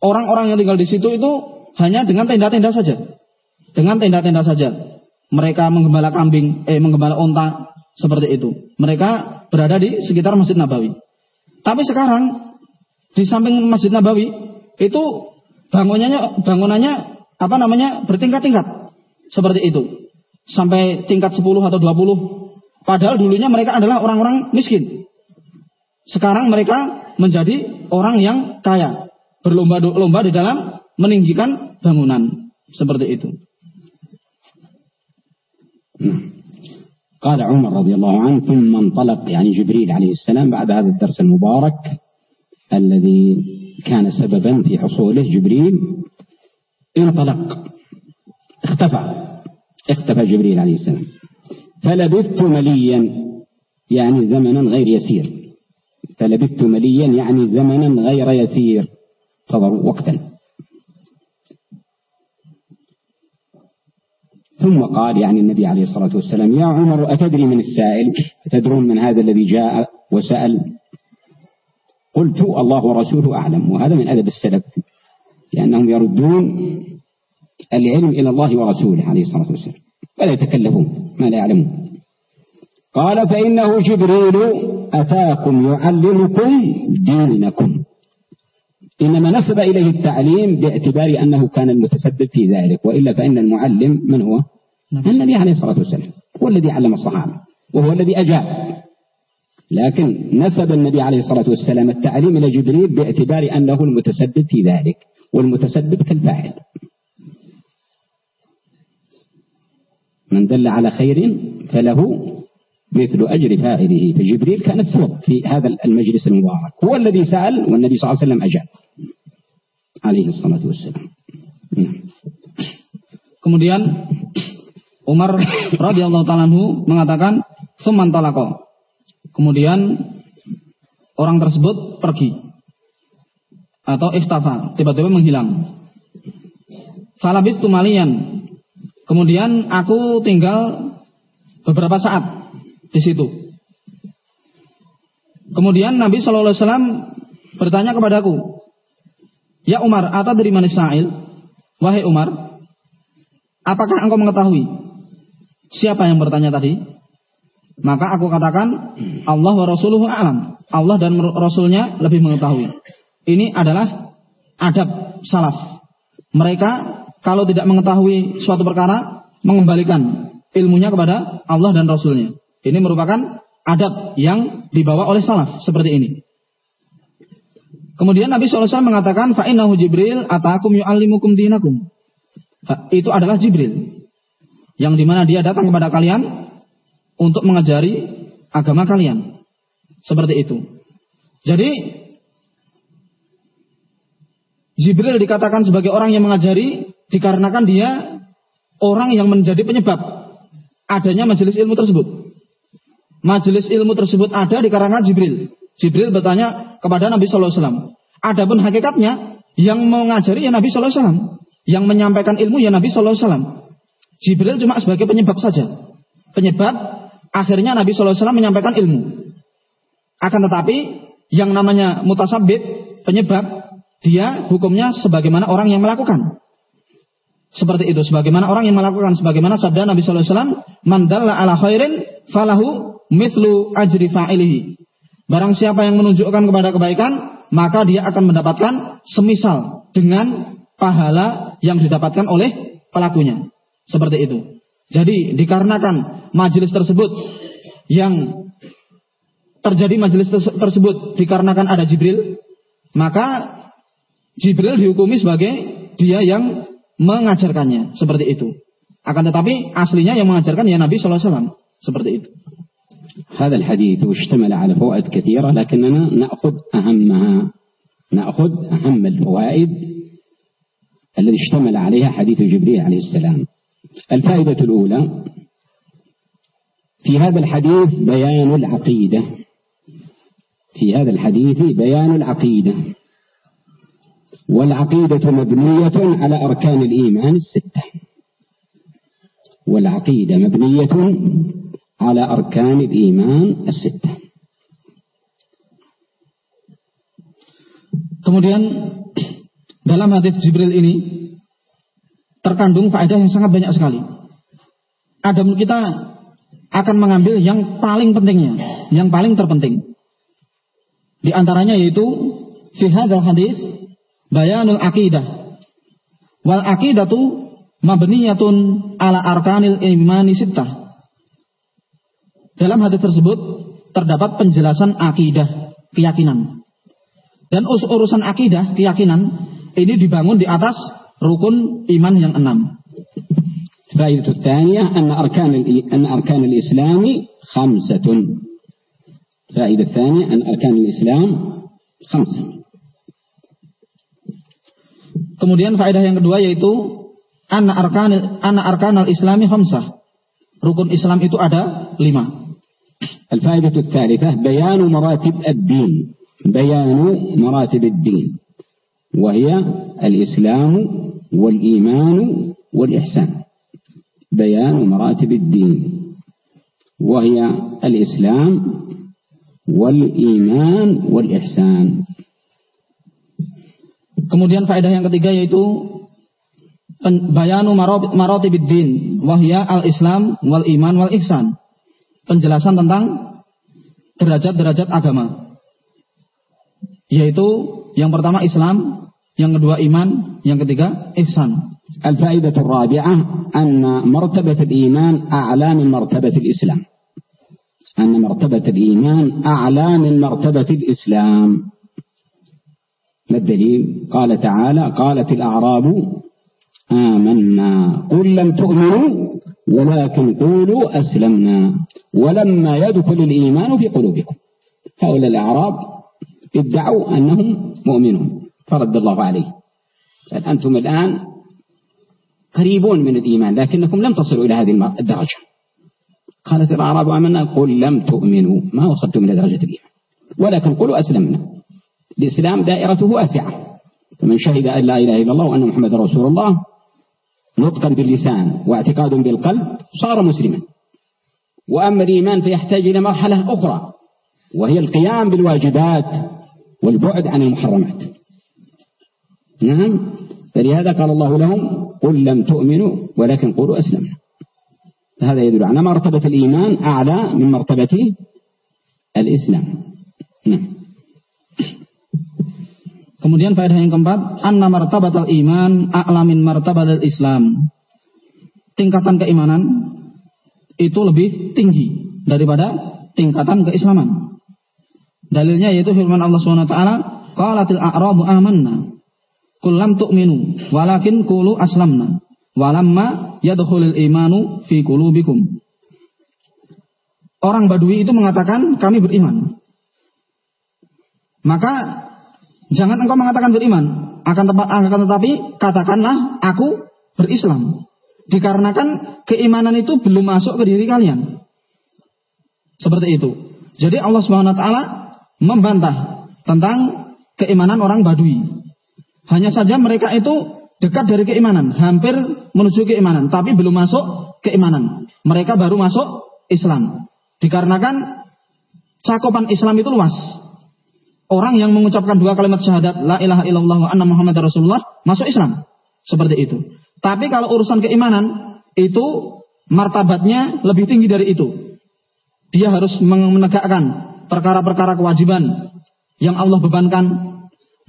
orang-orang yang tinggal di situ itu hanya dengan tenda-tenda saja. Dengan tenda-tenda saja mereka menggembala kambing, eh menggembala onta seperti itu. Mereka berada di sekitar Masjid Nabawi. Tapi sekarang di samping Masjid Nabawi itu bangunannya bangunannya apa namanya bertingkat-tingkat seperti itu. Sampai tingkat 10 atau 20. Padahal dulunya mereka adalah orang-orang miskin. Sekarang mereka menjadi orang yang kaya, berlomba-lomba di dalam meninggikan bangunan seperti itu. قال عمر رضي الله عنه ثم انطلق يعني جبريل عليه السلام بعد هذا الدرس المبارك الذي كان سببا في حصوله جبريل انطلق اختفى اختفى جبريل عليه السلام فلبثت مليا يعني زمنا غير يسير فلبثت مليا يعني زمنا غير يسير. انتظروا وقتا. ثم قال يعني النبي عليه الصلاة والسلام يا عمر أتدري من السائل؟ أتدرون من هذا الذي جاء وسأل؟ قلت الله ورسوله أعلم. وهذا من أدب السلف لأنهم يردون العلم إلى الله ورسوله عليه الصلاة والسلام. ولا يتكلفون ما لا يعلمون. قال فإنه جبريل أتاكم يعلمكم دينكم. إنما نسب إليه التعليم باعتبار أنه كان المتسبب في ذلك وإلا فإن المعلم من هو؟ النبي عليه الصلاة والسلام. هو الذي علم الصحابة وهو الذي أجاب. لكن نسب النبي عليه الصلاة والسلام التعليم إلى جبريل باعتبار أنه المتسبب في ذلك والمتسبب كالفاعل. من دل على خير فله مثل أجر فاعله فجبريل كان السبب في هذا المجلس المبارك هو الذي سأل والنبي صلى الله عليه وسلم أجاب عليه الصلاة والسلام Kemudian Umar radhiyallahu taala mengatakan suman talako. Kemudian orang tersebut pergi atau ikhtafa, tiba-tiba menghilang. Falabis tumalian. Kemudian aku tinggal beberapa saat di situ. Kemudian Nabi Shallallahu Alaihi Wasallam bertanya kepadaku, Ya Umar, atau dari mana Sa'il? Wahai Umar, apakah engkau mengetahui siapa yang bertanya tadi? Maka aku katakan, Allah wa Rasuluhu alam. Allah dan Rasulnya lebih mengetahui. Ini adalah adab salaf. Mereka kalau tidak mengetahui suatu perkara, mengembalikan ilmunya kepada Allah dan Rasulnya. Ini merupakan adab yang dibawa oleh salaf seperti ini. Kemudian Nabi SAW mengatakan, Fa'innahu Jibril atakum yu'allimukum dinakum. Itu adalah Jibril. Yang di mana dia datang kepada kalian untuk mengajari agama kalian. Seperti itu. Jadi, Jibril dikatakan sebagai orang yang mengajari dikarenakan dia orang yang menjadi penyebab adanya majelis ilmu tersebut majelis ilmu tersebut ada di karangan Jibril. Jibril bertanya kepada Nabi Sallallahu Alaihi Wasallam. Adapun hakikatnya yang mengajari ya Nabi Sallallahu Alaihi Wasallam, yang menyampaikan ilmu ya Nabi Sallallahu Alaihi Wasallam. Jibril cuma sebagai penyebab saja. Penyebab akhirnya Nabi Sallallahu Alaihi Wasallam menyampaikan ilmu. Akan tetapi yang namanya mutasabib penyebab dia hukumnya sebagaimana orang yang melakukan. Seperti itu, sebagaimana orang yang melakukan, sebagaimana sabda Nabi Sallallahu Alaihi Wasallam, "Mandalla ala khairin falahu mithlu ajri fa'ilihi. Barang siapa yang menunjukkan kepada kebaikan, maka dia akan mendapatkan semisal dengan pahala yang didapatkan oleh pelakunya. Seperti itu. Jadi dikarenakan majelis tersebut yang terjadi majelis tersebut dikarenakan ada Jibril, maka Jibril dihukumi sebagai dia yang mengajarkannya seperti itu. Akan tetapi aslinya yang mengajarkan ya Nabi SAW seperti itu. هذا الحديث اشتمل على فوائد كثيرة لكننا نأخذ أهمها نأخذ أهم الفوائد الذي اشتمل عليها حديث جبريل عليه السلام. الفائدة الأولى في هذا الحديث بيان العقيدة. في هذا الحديث بيان العقيدة. والعقيدة مبنية على أركان الإيمان الستة. والعقيدة مبنية على أركان الإيمان الستة Kemudian dalam hadis Jibril ini terkandung faedah yang sangat banyak sekali. Adam kita akan mengambil yang paling pentingnya, yang paling terpenting. Di antaranya yaitu fi hadzal hadis bayanul aqidah. Wal aqidatu mabniyatun ala arkanil imani sittah. Dalam hadis tersebut terdapat penjelasan akidah, keyakinan. Dan urusan akidah, keyakinan ini dibangun di atas rukun iman yang enam. الفائدة الثانية أن أركان أن أركان الإسلام خمسة الفائدة الثانية أن أركان الإسلام خمسة Kemudian faedah yang kedua yaitu anak arkan anak arkanal islami khamsah. Rukun Islam itu ada lima. الفائدة الثالثة بيان مراتب الدين. بيان مراتب الدين. وهي الإسلام والإيمان والإحسان. بيان مراتب الدين. وهي الإسلام والإيمان والإحسان. Kemudian faedah yang ketiga yaitu bayanu maratibid din wahya al-islam wal iman wal ihsan. Penjelasan tentang derajat-derajat agama. Yaitu yang pertama Islam, yang kedua iman, yang ketiga ihsan. الفائدة الرابعة أن مرتبة الإيمان أعلى من مرتبة الإسلام أن مرتبة الإيمان أعلى من مرتبة الإسلام ما الدليل قال تعالى قالت الأعراب آمنا قل لم تؤمنوا ولكن قولوا أسلمنا ولما يدخل الإيمان في قلوبكم. هؤلاء الأعراب ادعوا أنهم مؤمنون فرد الله عليه. أنتم الآن قريبون من الإيمان لكنكم لم تصلوا إلى هذه الدرجة. قالت الأعراب آمنا قل لم تؤمنوا. ما وصلتم إلى درجة الإيمان؟ ولكن قولوا أسلمنا. الإسلام دائرته واسعة. فمن شهد أن لا إله إلا الله وأن محمد رسول الله نطقا باللسان واعتقاد بالقلب صار مسلما. وأما الإيمان فيحتاج إلى مرحلة أخرى وهي القيام بالواجبات والبعد عن المحرمات. نعم فلهذا قال الله لهم قل لم تؤمنوا ولكن قولوا أسلمنا هذا يدل على مرتبة الإيمان أعلى من مرتبة الإسلام. نعم. Kemudian faedah yang keempat, anna martabatal iman a'lamin martabatal Islam. Tingkatan keimanan itu lebih tinggi daripada tingkatan keislaman. Dalilnya yaitu firman Allah SWT, Qalatil a'rabu amanna. Qul lam tu'minu, walakin qulu aslamna. Walamma yadkhulul imanu fi qulubikum. Orang Badui itu mengatakan kami beriman. Maka Jangan engkau mengatakan beriman, akan, tepat, akan tetapi katakanlah aku berislam. Dikarenakan keimanan itu belum masuk ke diri kalian. Seperti itu. Jadi Allah Subhanahu wa taala membantah tentang keimanan orang Badui. Hanya saja mereka itu dekat dari keimanan, hampir menuju keimanan, tapi belum masuk keimanan. Mereka baru masuk Islam. Dikarenakan cakupan Islam itu luas orang yang mengucapkan dua kalimat syahadat la ilaha illallah wa anna muhammad rasulullah masuk Islam. Seperti itu. Tapi kalau urusan keimanan itu martabatnya lebih tinggi dari itu. Dia harus menegakkan perkara-perkara kewajiban yang Allah bebankan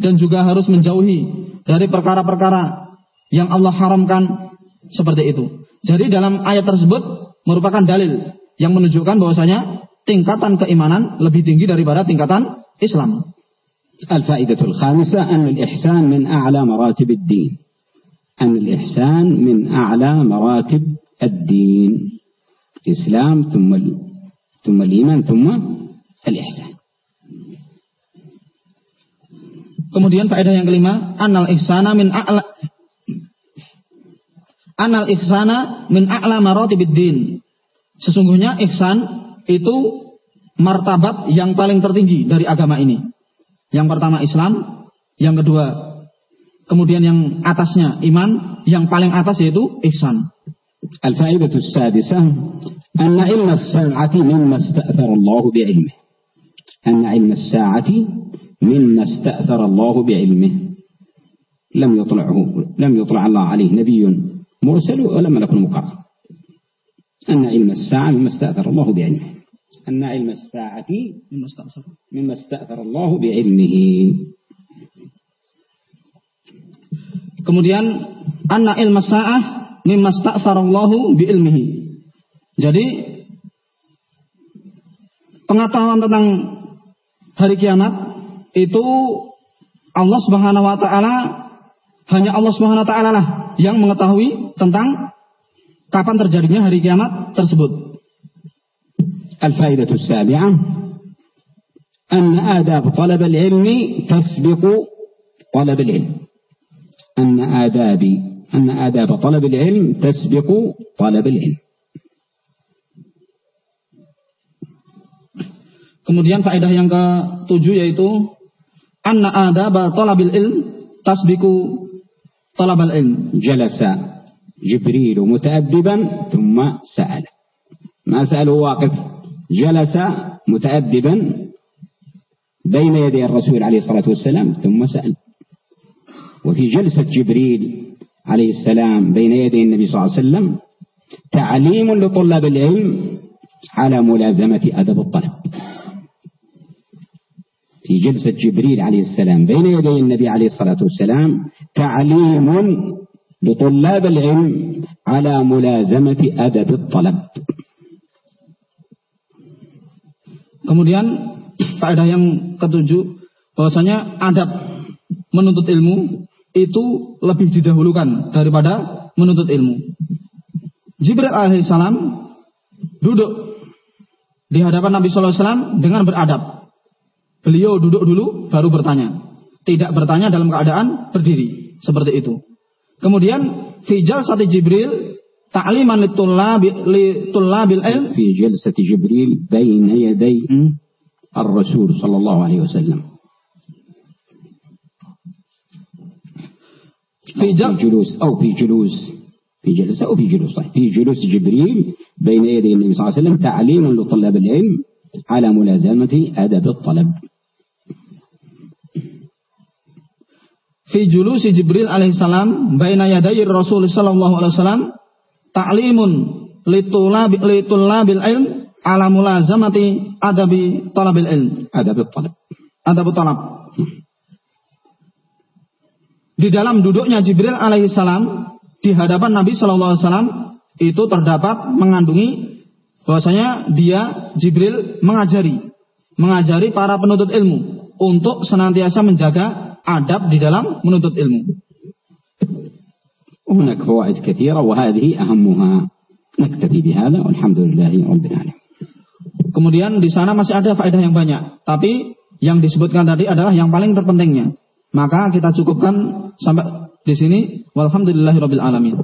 dan juga harus menjauhi dari perkara-perkara yang Allah haramkan seperti itu. Jadi dalam ayat tersebut merupakan dalil yang menunjukkan bahwasanya tingkatan keimanan lebih tinggi daripada tingkatan Islam. الفائدة الخامسة أن الإحسان من أعلى مراتب الدين أن الإحسان من أعلى مراتب الدين الإسلام ثم ثم الإيمان ثم الإحسان Kemudian faedah yang kelima, anal ihsana min a'la anal ihsana min a'la maratibid din. Sesungguhnya ihsan itu martabat yang paling tertinggi dari agama ini. Yang pertama Islam, yang kedua kemudian yang atasnya iman, yang paling atas yaitu ihsan. الفائدة السادسة أن علم الساعة مما استأثر الله بعلمه أن علم الساعة مما استأثر الله بعلمه لم يطلعه لم يطلع الله عليه نبي مرسل ولم يكن مقرر أن علم الساعة مما استأثر الله بعلمه أن علم الساعة مما استأثر مما استأثر الله بعلمه Kemudian anna ilma sa'ah mimma sta'farallahu bi ilmihi. Jadi pengetahuan tentang hari kiamat itu Allah Subhanahu wa taala hanya Allah Subhanahu wa taala lah yang mengetahui tentang kapan terjadinya hari kiamat tersebut. الفائدة السابعة أن آداب طلب العلم تسبق طلب العلم. أن آداب أن آداب طلب العلم تسبق طلب العلم. Kemudian faedah yang ketujuh yaitu anna adaba talabil ilm tasbiku talabal ilm. جلس جبريل متأدبا ثم سأل. ما سأله واقف؟ جلس متأدبا بين يدي الرسول عليه الصلاة والسلام ثم سأل. وفي جلسة جبريل عليه السلام بين يدي النبي صلى الله عليه وسلم تعليم لطلاب العلم على ملازمة أدب الطلب. في جلسة جبريل عليه السلام بين يدي النبي عليه الصلاة والسلام تعليم لطلاب العلم على ملازمة أدب الطلب. Kemudian faedah yang ketujuh bahwasanya adab menuntut ilmu itu lebih didahulukan daripada menuntut ilmu. Jibril alaihissalam duduk di hadapan Nabi Sallallahu Alaihi Wasallam dengan beradab. Beliau duduk dulu baru bertanya. Tidak bertanya dalam keadaan berdiri seperti itu. Kemudian fijal sati Jibril ta'liman litullabil ilm في جلسة جبريل بين يدي الرسول صلى الله عليه وسلم. في في جل- جلوس أو في جلوس في جلسة أو في جلوس. صحيح في جلوس جبريل بين يدي النبي صلى الله عليه وسلم تعليم لطلاب العلم على ملازمة أدب الطلب. fi julusi Jibril alaihissalam baina yaday Rasul sallallahu alaihi wasallam ta'limun litulabi litulabil ilm ala mulazamati adabi talabil ilm. Adabi talab. Adabi talab. Di dalam duduknya Jibril alaihi salam di hadapan Nabi sallallahu alaihi wasallam itu terdapat mengandungi bahwasanya dia Jibril mengajari mengajari para penuntut ilmu untuk senantiasa menjaga adab di dalam menuntut ilmu. وهناك فوائد كثيرة وهذه أهمها نكتفي بهذا والحمد لله رب العالمين Kemudian di sana masih ada faedah yang banyak, tapi yang disebutkan tadi adalah yang paling terpentingnya. Maka kita cukupkan sampai di sini. Walhamdulillahirabbil alamin.